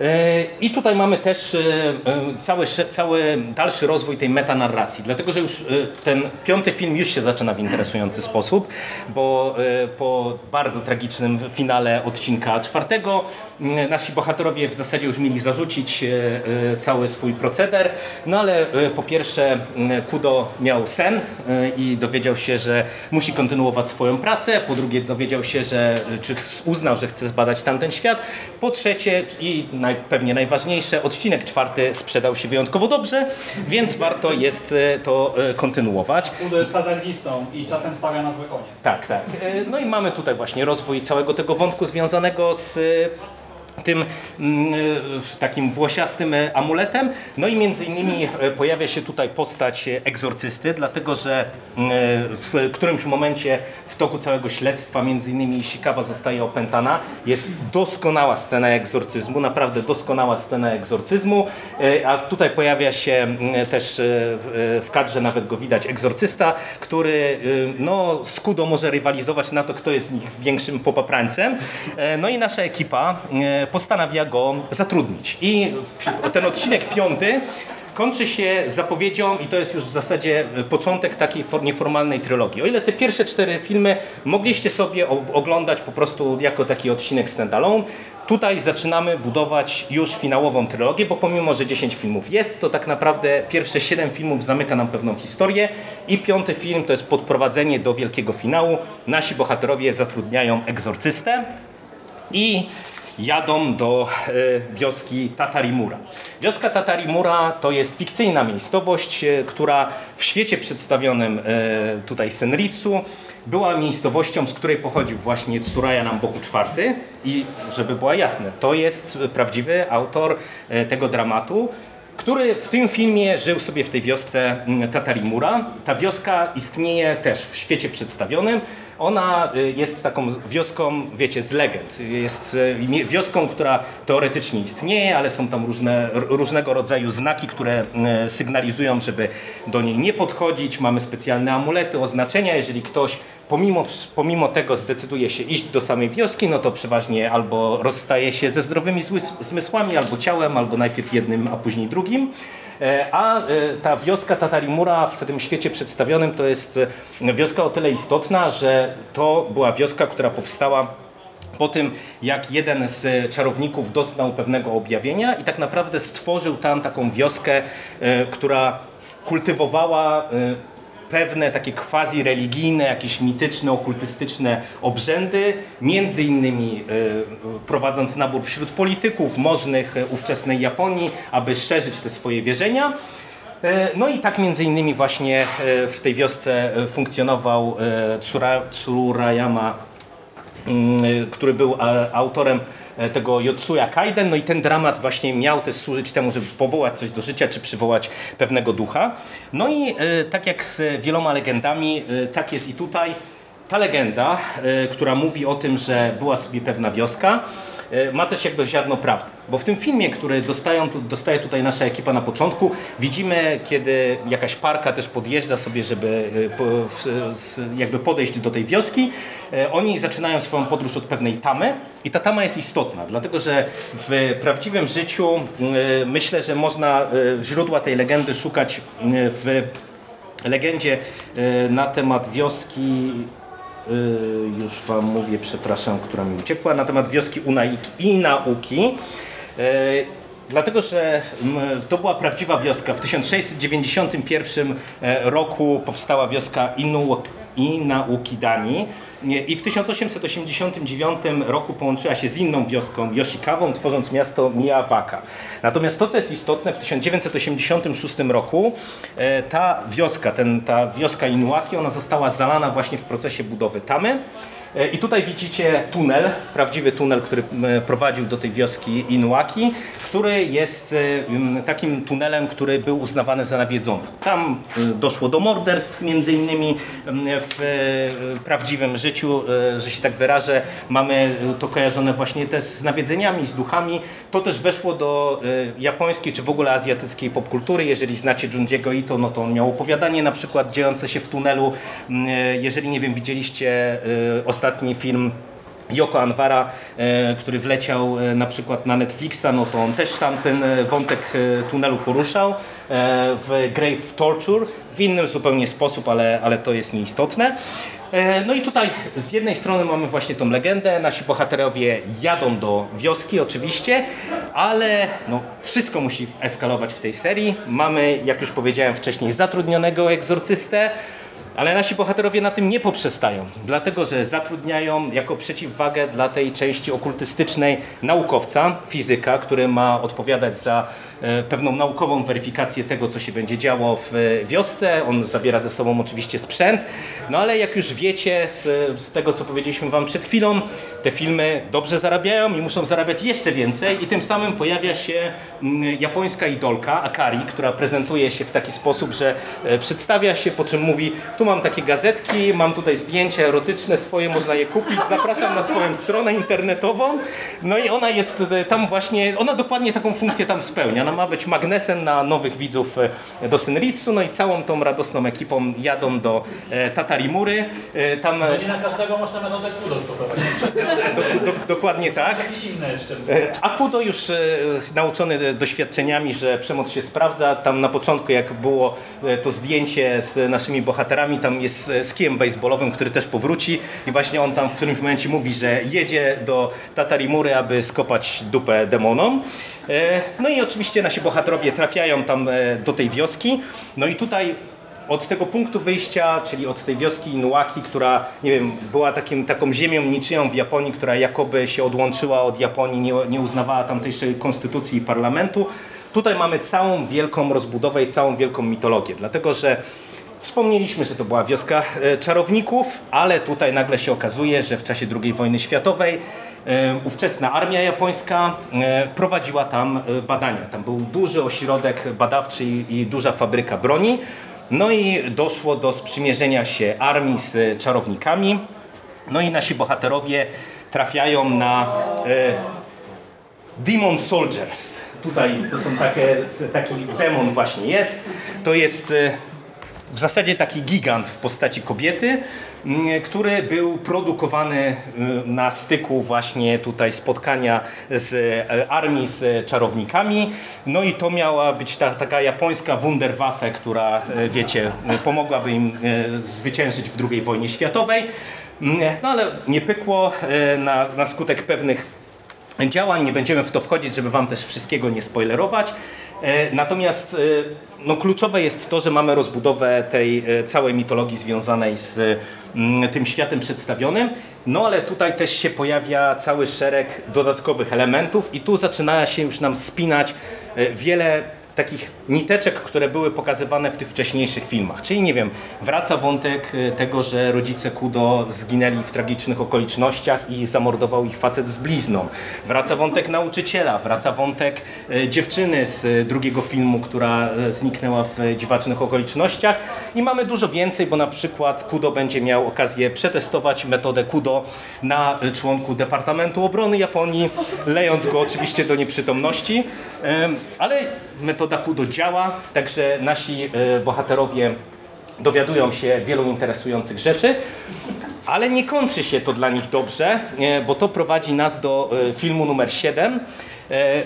E, I tutaj mamy też e, e, cały, cały dalszy rozwój tej metanarracji, dlatego że już ten piąty film już się zaczyna w interesujący sposób, bo po bardzo tragicznym finale odcinka czwartego m, nasi bohaterowie w zasadzie już mieli zarzucić cały swój proceder, no ale po pierwsze m, Kudo miał sen i dowiedział się, że musi kontynuować swoją pracę, po drugie dowiedział się, że czy uznał, że chce zbadać tamten świat, po trzecie i naj, pewnie najważniejsze, odcinek czwarty sprzedał się wyjątkowo dobrze, więc warto jest e, to e, kontynuować. Udo jest hazardistą i czasem stawia na złe konie. Tak, tak. E, No i mamy tutaj właśnie rozwój całego tego wątku związanego z tym mm, takim włosiastym e, amuletem. No i między innymi e, pojawia się tutaj postać e, egzorcysty, dlatego że mm, w którymś momencie w toku całego śledztwa między innymi Ishikawa zostaje opętana. Jest doskonała scena egzorcyzmu, naprawdę doskonała scena egzorcyzmu, a tutaj pojawia się mm, też w kadrze, nawet go widać, egzorcysta, który e, no, z Kudo może rywalizować na to, kto jest z nich większym popaprańcem. No i nasza ekipa postanawia go zatrudnić. I ten odcinek piąty kończy się zapowiedzią i to jest już w zasadzie początek takiej for- nieformalnej trylogii. O ile te pierwsze cztery filmy mogliście sobie oglądać po prostu jako taki odcinek standalone, tutaj zaczynamy budować już finałową trylogię, bo pomimo, że 10 filmów jest, to tak naprawdę pierwsze 7 filmów zamyka nam pewną historię i piąty film to jest podprowadzenie do wielkiego finału. Nasi bohaterowie zatrudniają egzorcystę, i jadą do e, wioski Tatarimura. Wioska Tatarimura to jest fikcyjna miejscowość, e, która w świecie przedstawionym e, tutaj Senritsu była miejscowością, z której pochodził właśnie Tsuraya Namboku IV i żeby była jasne, to jest prawdziwy autor tego dramatu, który w tym filmie żył sobie w tej wiosce mm, Tatarimura. Ta wioska istnieje też w świecie przedstawionym. Ona y, jest taką wioską, wiecie, z legend. Jest y, wioską, która teoretycznie istnieje, ale są tam różne, różnego rodzaju znaki, które y, sygnalizują, żeby do niej nie podchodzić. Mamy specjalne amulety, oznaczenia. Jeżeli ktoś pomimo, pomimo tego zdecyduje się iść do samej wioski, no to przeważnie albo rozstaje się ze zdrowymi zmys- zmysłami, albo ciałem, albo najpierw jednym, a później drugim. E, A e, ta wioska Tatarimura w tym świecie przedstawionym to jest e, wioska o tyle istotna, że to była wioska, która powstała po tym, jak jeden z czarowników doznał pewnego objawienia i tak naprawdę stworzył tam taką wioskę, która kultywowała pewne takie quasi-religijne, jakieś mityczne, okultystyczne obrzędy, między innymi e, prowadząc nabór wśród polityków możnych e, ówczesnej Japonii, aby szerzyć te swoje wierzenia. E, No i tak między innymi właśnie w tej wiosce funkcjonował Tsura, Tsurayama mm, który był autorem tego Yotsuya Kaiden, no i ten dramat właśnie miał też służyć temu, żeby powołać coś do życia, czy przywołać pewnego ducha. No i e, tak jak z wieloma legendami, e, tak jest i tutaj. Ta legenda, e, która mówi o tym, że była sobie pewna wioska, e, ma też jakby ziarno prawdy. Bo w tym filmie, który dostają, dostaje tutaj nasza ekipa na początku, widzimy, kiedy jakaś parka też podjeżdża sobie, żeby e, jakby podejść do tej wioski. E, Oni zaczynają swoją podróż od pewnej tamy i ta tama jest istotna, dlatego że w prawdziwym życiu e, myślę, że można źródła tej legendy szukać w legendzie na temat wioski już Wam mówię, przepraszam, która mi uciekła, na temat wioski Unaiki i Nauki. Y, Dlatego, że to była prawdziwa wioska. W 1691 e, roku powstała wioska Inu, Inaukidani i w 1889 roku połączyła się z inną wioską Yoshikawą, tworząc miasto Miyawaka. Natomiast to, co jest istotne, w 1986 roku e, ta wioska, ten, ta wioska Inuaki, ona została zalana właśnie w procesie budowy tamy. E, I tutaj widzicie tunel, prawdziwy tunel, który prowadził do tej wioski Inuaki, który jest e, takim tunelem, który był uznawany za nawiedzony. Tam e, doszło do morderstw między innymi w prawdziwym życiu, że się tak wyrażę. Mamy to kojarzone właśnie też z nawiedzeniami, z duchami. To też weszło do japońskiej czy w ogóle azjatyckiej popkultury. Jeżeli znacie Junjiego Ito, no to on miał opowiadanie na przykład dziejące się w tunelu. Jeżeli, nie wiem, widzieliście e, ostatni film Yoko Anwara, e, który wleciał e, na przykład na Netflixa, no to on też tam ten e, wątek tunelu poruszał w Grave Torture, w innym zupełnie sposób, ale, ale to jest nieistotne. No i tutaj z jednej strony mamy właśnie tą legendę, nasi bohaterowie jadą do wioski oczywiście, ale no, wszystko musi eskalować w tej serii. Mamy, jak już powiedziałem wcześniej, zatrudnionego egzorcystę, ale nasi bohaterowie na tym nie poprzestają, dlatego że zatrudniają jako przeciwwagę dla tej części okultystycznej naukowca, fizyka, który ma odpowiadać za pewną naukową weryfikację tego, co się będzie działo w e, wiosce. On zabiera ze sobą oczywiście sprzęt, no ale jak już wiecie z, z tego, co powiedzieliśmy Wam przed chwilą, te filmy dobrze zarabiają i muszą zarabiać jeszcze więcej i tym samym pojawia się mm, japońska idolka Akari, która prezentuje się w taki sposób, że e, przedstawia się, po czym mówi tu mam takie gazetki, mam tutaj zdjęcia erotyczne swoje, można je kupić, zapraszam na swoją stronę internetową. No i ona jest e, tam właśnie, ona dokładnie taką funkcję tam spełnia. Ona ma być magnesem na nowych widzów e, do Senritsu, no i całą tą radosną ekipą jadą do e, Tatarimury. E, Tam e, Nie na każdego można metodę kudo stosować. *laughs* do, do, dokładnie tak. E, Akudo już nauczony doświadczeniami, że przemoc się sprawdza, tam na początku jak było to zdjęcie z naszymi bohaterami, tam jest z kijem baseballowym, który też powróci i właśnie on tam w którymś momencie mówi, że jedzie do Tatarimury, aby skopać dupę demonom. E, No i oczywiście nasi bohaterowie trafiają tam e, do tej wioski, no i tutaj od tego punktu wyjścia, czyli od tej wioski Inuaki, która nie wiem, była takim, taką ziemią niczyją w Japonii, która jakoby się odłączyła od Japonii, nie, nie uznawała tamtejszej konstytucji i parlamentu. Tutaj mamy całą wielką rozbudowę i całą wielką mitologię, dlatego że Wspomnieliśmy, że to była wioska e, czarowników, ale tutaj nagle się okazuje, że w czasie II wojny światowej ówczesna armia japońska e, prowadziła tam e, badania. Tam był duży ośrodek badawczy i duża fabryka broni. No i doszło do sprzymierzenia się armii z czarownikami. No i nasi bohaterowie trafiają na e, Demon Soldiers. Tutaj to są takie, taki demon właśnie jest. To jest e, w zasadzie taki gigant w postaci kobiety, który był produkowany y, na styku właśnie tutaj spotkania z e, armii z czarownikami. No i to miała być ta taka japońska Wunderwaffe, która e, wiecie, e, pomogłaby im zwyciężyć w II wojnie światowej. Mm, No ale nie pykło na, na skutek pewnych działań. Nie będziemy w to wchodzić, żeby Wam też wszystkiego nie spoilerować. E, Natomiast e, no, kluczowe jest to, że mamy rozbudowę tej e, całej mitologii związanej z mm, tym światem przedstawionym. No ale tutaj też się pojawia cały szereg dodatkowych elementów i tu zaczyna się już nam spinać wiele takich niteczek, które były pokazywane w tych wcześniejszych filmach. Czyli nie wiem, wraca wątek e, tego, że rodzice Kudo zginęli w tragicznych okolicznościach i zamordował ich facet z blizną. Wraca wątek nauczyciela, wraca wątek e, dziewczyny z e, drugiego filmu, która zniknęła w dziwacznych okolicznościach. I mamy dużo więcej, bo na przykład Kudo będzie miał okazję przetestować metodę Kudo na członku Departamentu Obrony Japonii, lejąc go oczywiście do nieprzytomności. Ale metoda Kudo działa, także nasi e, bohaterowie dowiadują się wielu interesujących rzeczy. Ale nie kończy się to dla nich dobrze, bo to prowadzi nas do e, filmu numer 7. E,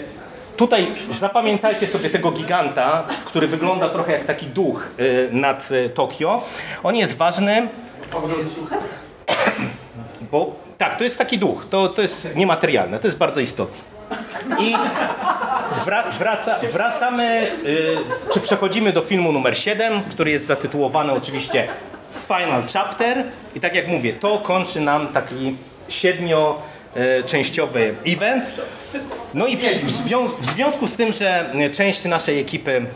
Tutaj zapamiętajcie sobie tego giganta, który wygląda trochę jak taki duch nad Tokio. On jest ważny, bo tak, to jest taki duch, to, to jest niematerialne, to jest bardzo istotne. I wra, wraca, wracamy, y, czy przechodzimy do filmu numer 7, który jest zatytułowany oczywiście Final Chapter. I tak jak mówię, to kończy nam taki siedmioczęściowy event. No i w, zwią, w związku z tym, że część naszej ekipy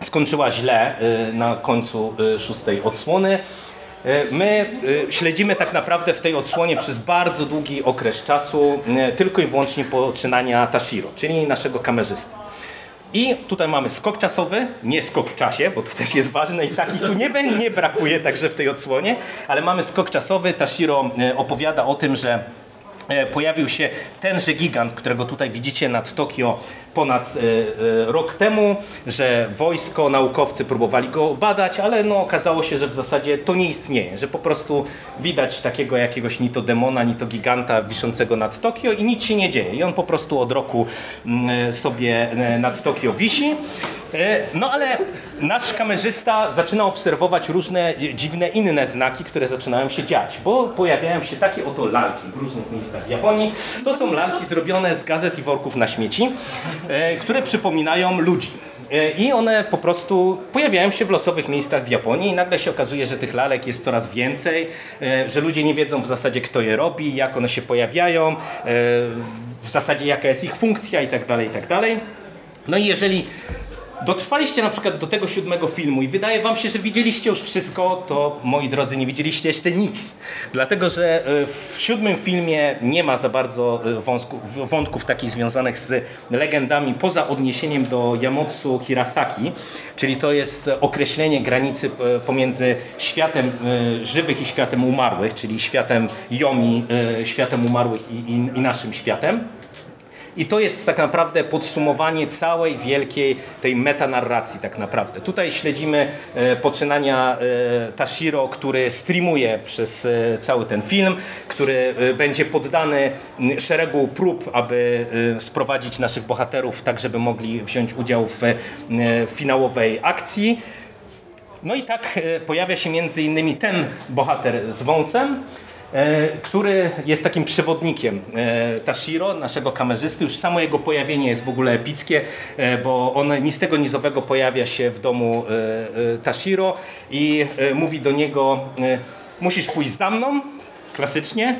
skończyła źle y, na końcu y, szóstej odsłony, My y, śledzimy tak naprawdę w tej odsłonie przez bardzo długi okres czasu y, tylko i wyłącznie poczynania Tashiro, czyli naszego kamerzysty. I tutaj mamy skok czasowy, nie skok w czasie, bo to też jest ważne i takich tu nie, nie brakuje także w tej odsłonie, ale mamy skok czasowy. Tashiro e, opowiada o tym, że e, pojawił się tenże gigant, którego tutaj widzicie nad Tokio ponad e, e, rok temu, że wojsko, naukowcy próbowali go badać, ale no okazało się, że w zasadzie to nie istnieje, że po prostu widać takiego jakiegoś ni to demona, ni to giganta wiszącego nad Tokio i nic się nie dzieje. I on po prostu od roku mm, sobie e, nad Tokio wisi. E, No ale nasz kamerzysta zaczyna obserwować różne dziwne inne znaki, które zaczynają się dziać, bo pojawiają się takie oto lalki w różnych miejscach w Japonii. To są lalki zrobione z gazet i worków na śmieci, e, które przypominają ludzi. E, I one po prostu pojawiają się w losowych miejscach w Japonii i nagle się okazuje, że tych lalek jest coraz więcej, e, że ludzie nie wiedzą w zasadzie kto je robi, jak one się pojawiają, w zasadzie jaka jest ich funkcja i tak dalej, i tak. No i jeżeli dotrwaliście na przykład do tego siódmego filmu i wydaje wam się, że widzieliście już wszystko, to moi drodzy, nie widzieliście jeszcze nic. Dlatego, że e, w siódmym filmie nie ma za bardzo e, wąsków, wątków takich związanych z legendami, poza odniesieniem do Yamotsu Hirasaki, czyli to jest określenie granicy e, pomiędzy światem żywych i światem umarłych, czyli światem Yomi, światem umarłych i, i, i naszym światem. I to jest tak naprawdę podsumowanie całej wielkiej tej metanarracji tak naprawdę. Tutaj śledzimy e, poczynania e, Tashiro, który streamuje przez e, cały ten film, który będzie poddany szeregu prób, aby sprowadzić naszych bohaterów tak, żeby mogli wziąć udział w finałowej akcji. No i tak pojawia się między innymi ten bohater z wąsem, który jest takim przewodnikiem e, Tashiro, naszego kamerzysty. Już samo jego pojawienie jest w ogóle epickie, e, bo on ni z tego nizowego pojawia się w domu e, e, Tashiro i e, mówi do niego e, musisz pójść za mną, klasycznie.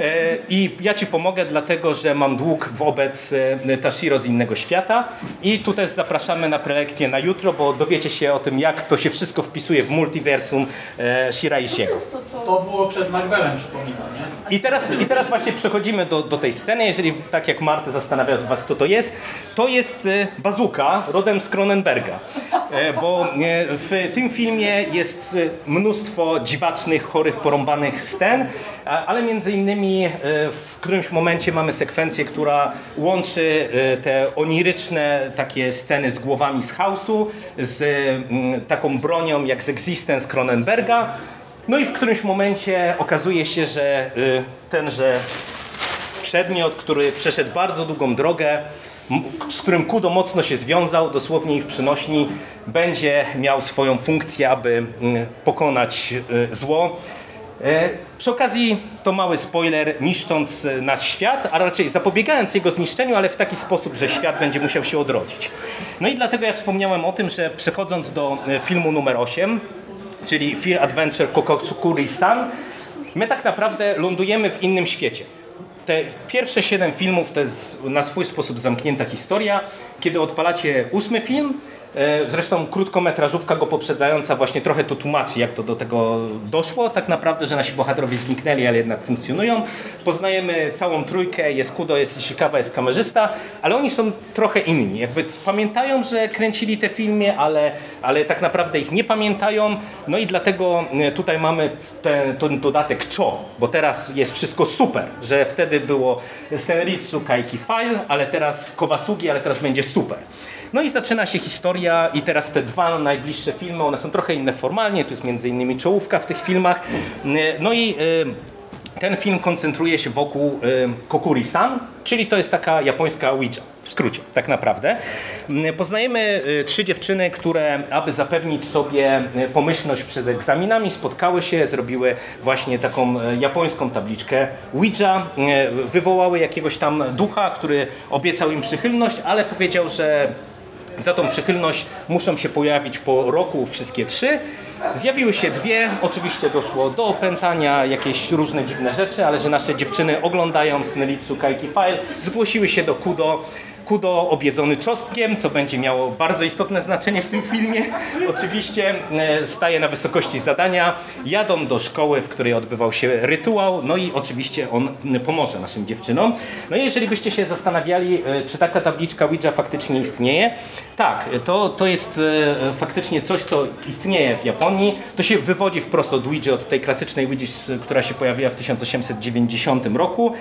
E, I ja Ci pomogę, dlatego że mam dług wobec e, Tashiro z innego świata. I tu też zapraszamy na prelekcję na jutro, bo dowiecie się o tym, jak to się wszystko wpisuje w multiversum e, Shiraishiego. To było przed Marvelem, przypominam, nie? I teraz, I teraz właśnie przechodzimy do, do tej sceny. Jeżeli tak jak Marty zastanawia Was, co to jest, to jest bazuka rodem z Cronenberga. E, Bo w tym filmie jest mnóstwo dziwacznych, chorych, porąbanych scen, ale między innymi e, w którymś momencie mamy sekwencję, która łączy e, te oniryczne takie sceny z głowami z chaosu, z mm, taką bronią jak z Existence Cronenberga. No i w którymś momencie okazuje się, że y, tenże przedmiot, który przeszedł bardzo długą drogę, z którym Kudo mocno się związał, dosłownie i w przynośni, będzie miał swoją funkcję, aby mm, pokonać zło. E, Przy okazji to mały spoiler, niszcząc e, nasz świat, a raczej zapobiegając jego zniszczeniu, ale w taki sposób, że świat będzie musiał się odrodzić. No i dlatego ja wspomniałem o tym, że przechodząc do e, filmu numer 8, czyli Fear Adventure Kokokuri-san, my tak naprawdę lądujemy w innym świecie. Te pierwsze siedem filmów to jest na swój sposób zamknięta historia. Kiedy odpalacie ósmy film, zresztą krótkometrażówka go poprzedzająca właśnie trochę to tłumaczy, jak to do tego doszło. Tak naprawdę, że nasi bohaterowie zniknęli, ale jednak funkcjonują. Poznajemy całą trójkę, jest Kudo, jest Ishikawa, jest kamerzysta, ale oni są trochę inni. Jakby pamiętają, że kręcili te filmy, ale, ale tak naprawdę ich nie pamiętają. No i dlatego e, tutaj mamy ten, ten dodatek Cho, bo teraz jest wszystko super, że wtedy było Senritsu Kaiki File, ale teraz Kowasugi, ale teraz będzie super. No i zaczyna się historia i teraz te dwa najbliższe filmy, one są trochę inne formalnie, tu jest między innymi czołówka w tych filmach. No i e, ten film koncentruje się wokół e, Kokuri-san, czyli to jest taka japońska Ouija, w skrócie, tak naprawdę. Mm, Poznajemy trzy dziewczyny, które, aby zapewnić sobie pomyślność przed egzaminami, spotkały się, zrobiły właśnie taką japońską tabliczkę Ouija, wywołały jakiegoś tam ducha, który obiecał im przychylność, ale powiedział, że za tą przychylność muszą się pojawić po roku wszystkie trzy. Zjawiły się dwie, oczywiście doszło do opętania, jakieś różne dziwne rzeczy, ale że nasze dziewczyny oglądają Snelitsu Kaiki File, zgłosiły się do Kudo. Kudo obiedzony czosnkiem, co będzie miało bardzo istotne znaczenie w tym filmie. *laughs* Oczywiście e, staje na wysokości zadania, jadą do szkoły, w której odbywał się rytuał, no i oczywiście on pomoże naszym dziewczynom. No i jeżeli byście się zastanawiali, e, czy taka tabliczka Ouija faktycznie istnieje, tak, to, to jest e, faktycznie coś, co istnieje w Japonii. To się wywodzi wprost od Ouija, od tej klasycznej Ouija, która się pojawiła w 1890 roku.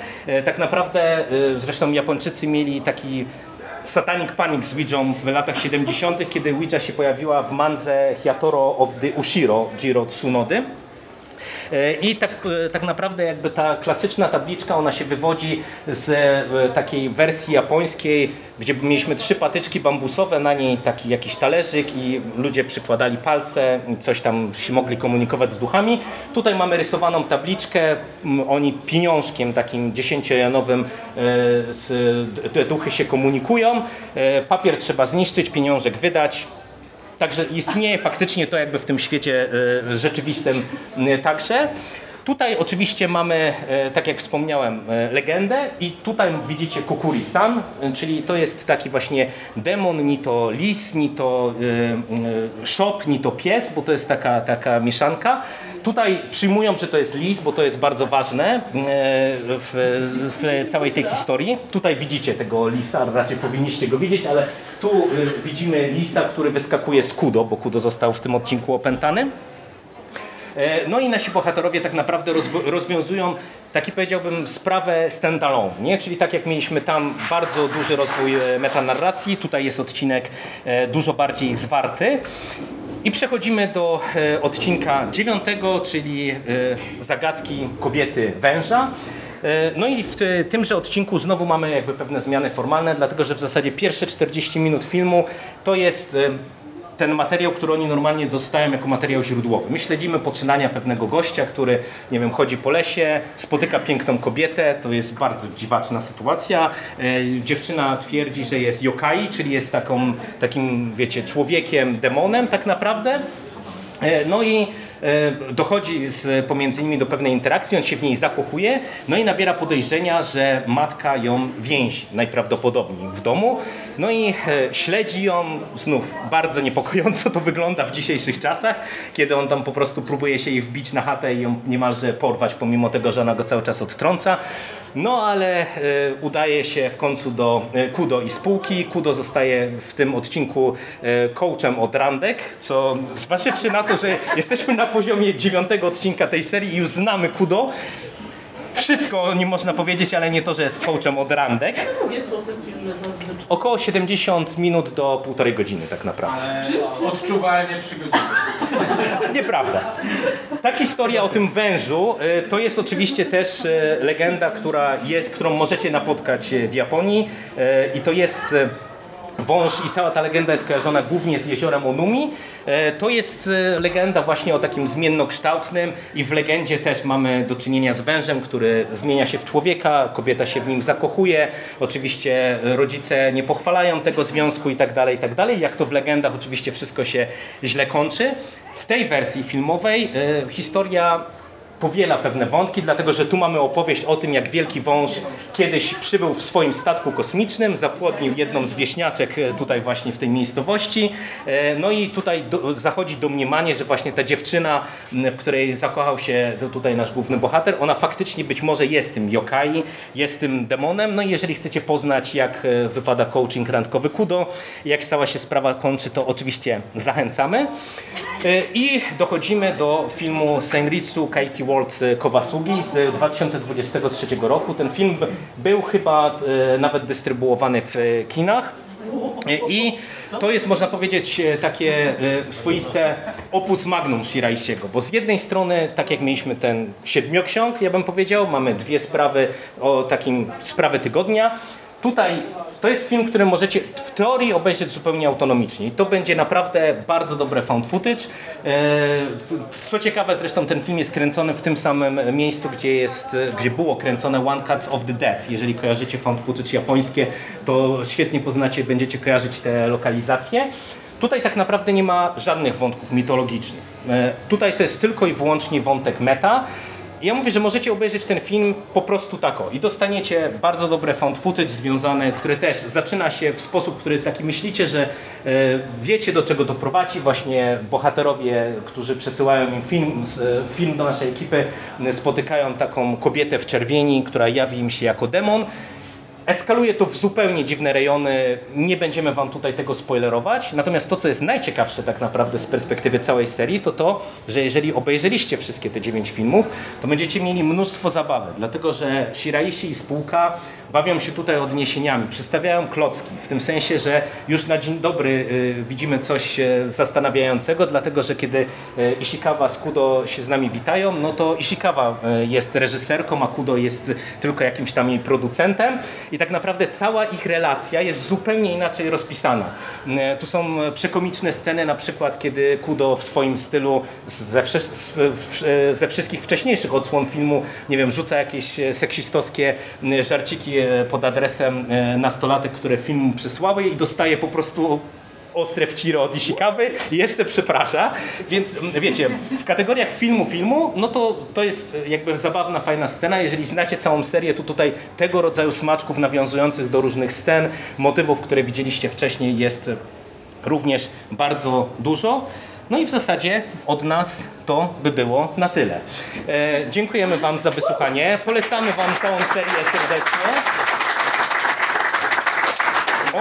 Tak naprawdę, zresztą Japończycy mieli taki Satanic Panic z Ouiją w latach 70., kiedy Ouija się pojawiła w mandze Hiatoro of the Ushiro Jiro Tsunody. I tak, tak naprawdę jakby ta klasyczna tabliczka, ona się wywodzi z e, takiej wersji japońskiej, gdzie mieliśmy trzy patyczki bambusowe, na niej taki jakiś talerzyk i ludzie przykładali palce, coś tam się mogli komunikować z duchami. Tutaj mamy rysowaną tabliczkę, oni pieniążkiem takim dziesięciojanowym e, duchy się komunikują. E, Papier trzeba zniszczyć, pieniążek wydać, Także istnieje faktycznie to jakby w tym świecie e, rzeczywistym e, także. Tutaj oczywiście mamy, e, tak jak wspomniałem, legendę i tutaj widzicie Kokuri-san, e, czyli to jest taki właśnie demon, ni to lis, ni to szop, ni to pies, bo to jest taka, taka mieszanka. Tutaj przyjmują, że to jest lis, bo to jest bardzo ważne e, w, w całej tej historii. Tutaj widzicie tego lisa, raczej powinniście go widzieć, ale tu e, widzimy lisa, który wyskakuje z Kudo, bo Kudo został w tym odcinku opętany. E, No i nasi bohaterowie tak naprawdę rozwiązują taki powiedziałbym sprawę standalone, nie? Czyli tak jak mieliśmy tam bardzo duży rozwój metanarracji, tutaj jest odcinek dużo bardziej zwarty. I przechodzimy do e, odcinka dziewiątego, czyli e, zagadki kobiety węża. E, No i w tymże odcinku znowu mamy jakby pewne zmiany formalne, dlatego że w zasadzie pierwsze 40 minut filmu to jest ten materiał, który oni normalnie dostają jako materiał źródłowy. My śledzimy poczynania pewnego gościa, który, nie wiem, chodzi po lesie, spotyka piękną kobietę, to jest bardzo dziwaczna sytuacja. E, dziewczyna twierdzi, że jest yokai, czyli jest taką, takim, wiecie, człowiekiem, demonem tak naprawdę. E, No i dochodzi z, pomiędzy nimi do pewnej interakcji, on się w niej zakochuje, no i nabiera podejrzenia, że matka ją więzi, najprawdopodobniej w domu. No i e, śledzi ją, znów bardzo niepokojąco to wygląda w dzisiejszych czasach, kiedy on tam po prostu próbuje się jej wbić na chatę i ją niemalże porwać, pomimo tego, że ona go cały czas odtrąca. No ale e, udaje się w końcu do e, Kudo i spółki. Kudo zostaje w tym odcinku e, coachem od randek, co zważywszy na to, że jesteśmy na poziomie dziewiątego odcinka tej serii i już znamy Kudo, wszystko o nim można powiedzieć, ale nie to, że jest coachem od randek. Długie są te filmy zazwyczaj. Około 70 minut do półtorej godziny tak naprawdę. Odczuwalnie przygotowane. *laughs* Nieprawda. Ta historia o tym wężu y, to jest oczywiście też y, legenda, która jest, którą możecie napotkać y, w Japonii i to jest wąż i cała ta legenda jest kojarzona głównie z jeziorem Onumi. E, To jest e, legenda właśnie o takim zmiennokształtnym i w legendzie też mamy do czynienia z wężem, który zmienia się w człowieka, kobieta się w nim zakochuje. Oczywiście rodzice nie pochwalają tego związku i tak dalej, i tak dalej. Jak to w legendach oczywiście wszystko się źle kończy. W tej wersji filmowej e, historia powiela pewne wątki, dlatego że tu mamy opowieść o tym, jak wielki wąż kiedyś przybył w swoim statku kosmicznym, zapłodnił jedną z wieśniaczek e, tutaj właśnie w tej miejscowości. E, No i tutaj do, zachodzi domniemanie, że właśnie ta dziewczyna, w której zakochał się tutaj nasz główny bohater, ona faktycznie być może jest tym yokai, jest tym demonem. No i jeżeli chcecie poznać, jak e, wypada coaching randkowy Kudo, jak cała się sprawa kończy, to oczywiście zachęcamy. I dochodzimy do filmu Senritsu Kaiki World Kowasugi z 2023 roku. Ten film był chyba e, nawet dystrybuowany w e, kinach. I to jest, można powiedzieć, takie swoiste opus magnum Shiraishiego, bo z jednej strony, tak jak mieliśmy ten siedmioksiąg, ja bym powiedział, mamy dwie sprawy o takim sprawy tygodnia. Tutaj to jest film, który możecie w teorii obejrzeć zupełnie autonomicznie. I to będzie naprawdę bardzo dobre found footage. E, Co ciekawe, zresztą ten film jest kręcony w tym samym miejscu, gdzie, jest, gdzie było kręcone One Cut of the Dead. Jeżeli kojarzycie found footage japońskie, to świetnie poznacie, będziecie kojarzyć te lokalizacje. Tutaj tak naprawdę nie ma żadnych wątków mitologicznych. E, Tutaj to jest tylko i wyłącznie wątek meta. I Ja mówię, że możecie obejrzeć ten film po prostu tako i dostaniecie bardzo dobre found footage związane, które też zaczyna się w sposób, który taki myślicie, że e, wiecie do czego to prowadzi. Właśnie bohaterowie, którzy przesyłają im film, e, film do naszej ekipy, spotykają taką kobietę w czerwieni, która jawi im się jako demon. Eskaluje to w zupełnie dziwne rejony, nie będziemy Wam tutaj tego spoilerować. Natomiast to, co jest najciekawsze tak naprawdę z perspektywy całej serii, to to, że jeżeli obejrzeliście wszystkie te dziewięć filmów, to będziecie mieli mnóstwo zabawy, dlatego że Shiraishi i spółka bawią się tutaj odniesieniami, przedstawiają klocki, w tym sensie, że już na dzień dobry y, widzimy coś e, zastanawiającego, dlatego że kiedy e, Ishikawa z Kudo się z nami witają, no to Ishikawa e, jest reżyserką, a Kudo jest tylko jakimś tam jej producentem i tak naprawdę cała ich relacja jest zupełnie inaczej rozpisana. Tu są przekomiczne sceny, na przykład kiedy Kudo w swoim stylu ze, ze wszystkich wcześniejszych odsłon filmu, nie wiem, rzuca jakieś seksistowskie żarciki pod adresem e, nastolatek, które film przysłały i dostaje po prostu ostre wciry od Ishikawy. I jeszcze przeprasza, więc wiecie, w kategoriach filmu, filmu, no to to jest jakby zabawna, fajna scena, jeżeli znacie całą serię, to tutaj tego rodzaju smaczków nawiązujących do różnych scen, motywów, które widzieliście wcześniej jest również bardzo dużo. No i w zasadzie od nas to by było na tyle. E, dziękujemy Wam za wysłuchanie. Polecamy Wam całą serię serdecznie.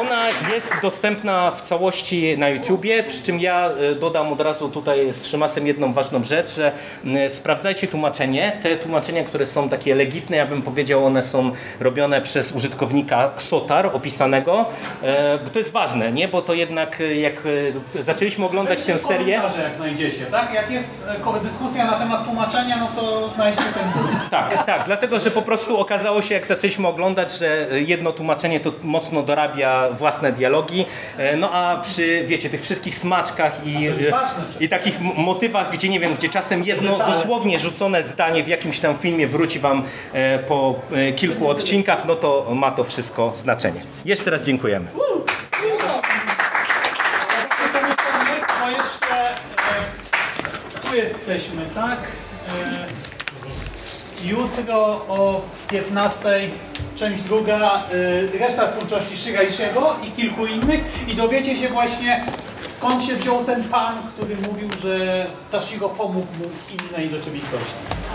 Ona jest dostępna w całości na YouTubie, przy czym ja e, dodam od razu tutaj z Szymasem jedną ważną rzecz, że m, sprawdzajcie tłumaczenie. Te tłumaczenia, które są takie legitne, ja bym powiedział, one są robione przez użytkownika Sotar opisanego, e, bo to jest ważne, nie? Bo to jednak e, jak e, zaczęliśmy oglądać tę serię, jak znajdziecie, tak? Jak jest e, dyskusja na temat tłumaczenia, no to znajdźcie ten. *laughs* Tak, tak, dlatego że po prostu okazało się, jak zaczęliśmy oglądać, że jedno tłumaczenie to mocno dorabia własne dialogi, e, no a przy, wiecie, tych wszystkich smaczkach i, e, i takich motywach, gdzie nie wiem, gdzie czasem jedno dosłownie rzucone zdanie w jakimś tam filmie wróci wam e, po kilku odcinkach, no to ma to wszystko znaczenie. Jeszcze raz dziękujemy. Tu jesteśmy, tak? Jutro o 15 część druga, e, reszta twórczości Shiraishiego i kilku innych i dowiecie się właśnie skąd się wziął ten pan, który mówił, że Tashiro pomógł mu w innej rzeczywistości.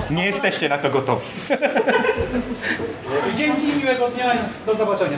Nie jesteście na to gotowi. *laughs* Dzięki, miłego dnia i do zobaczenia.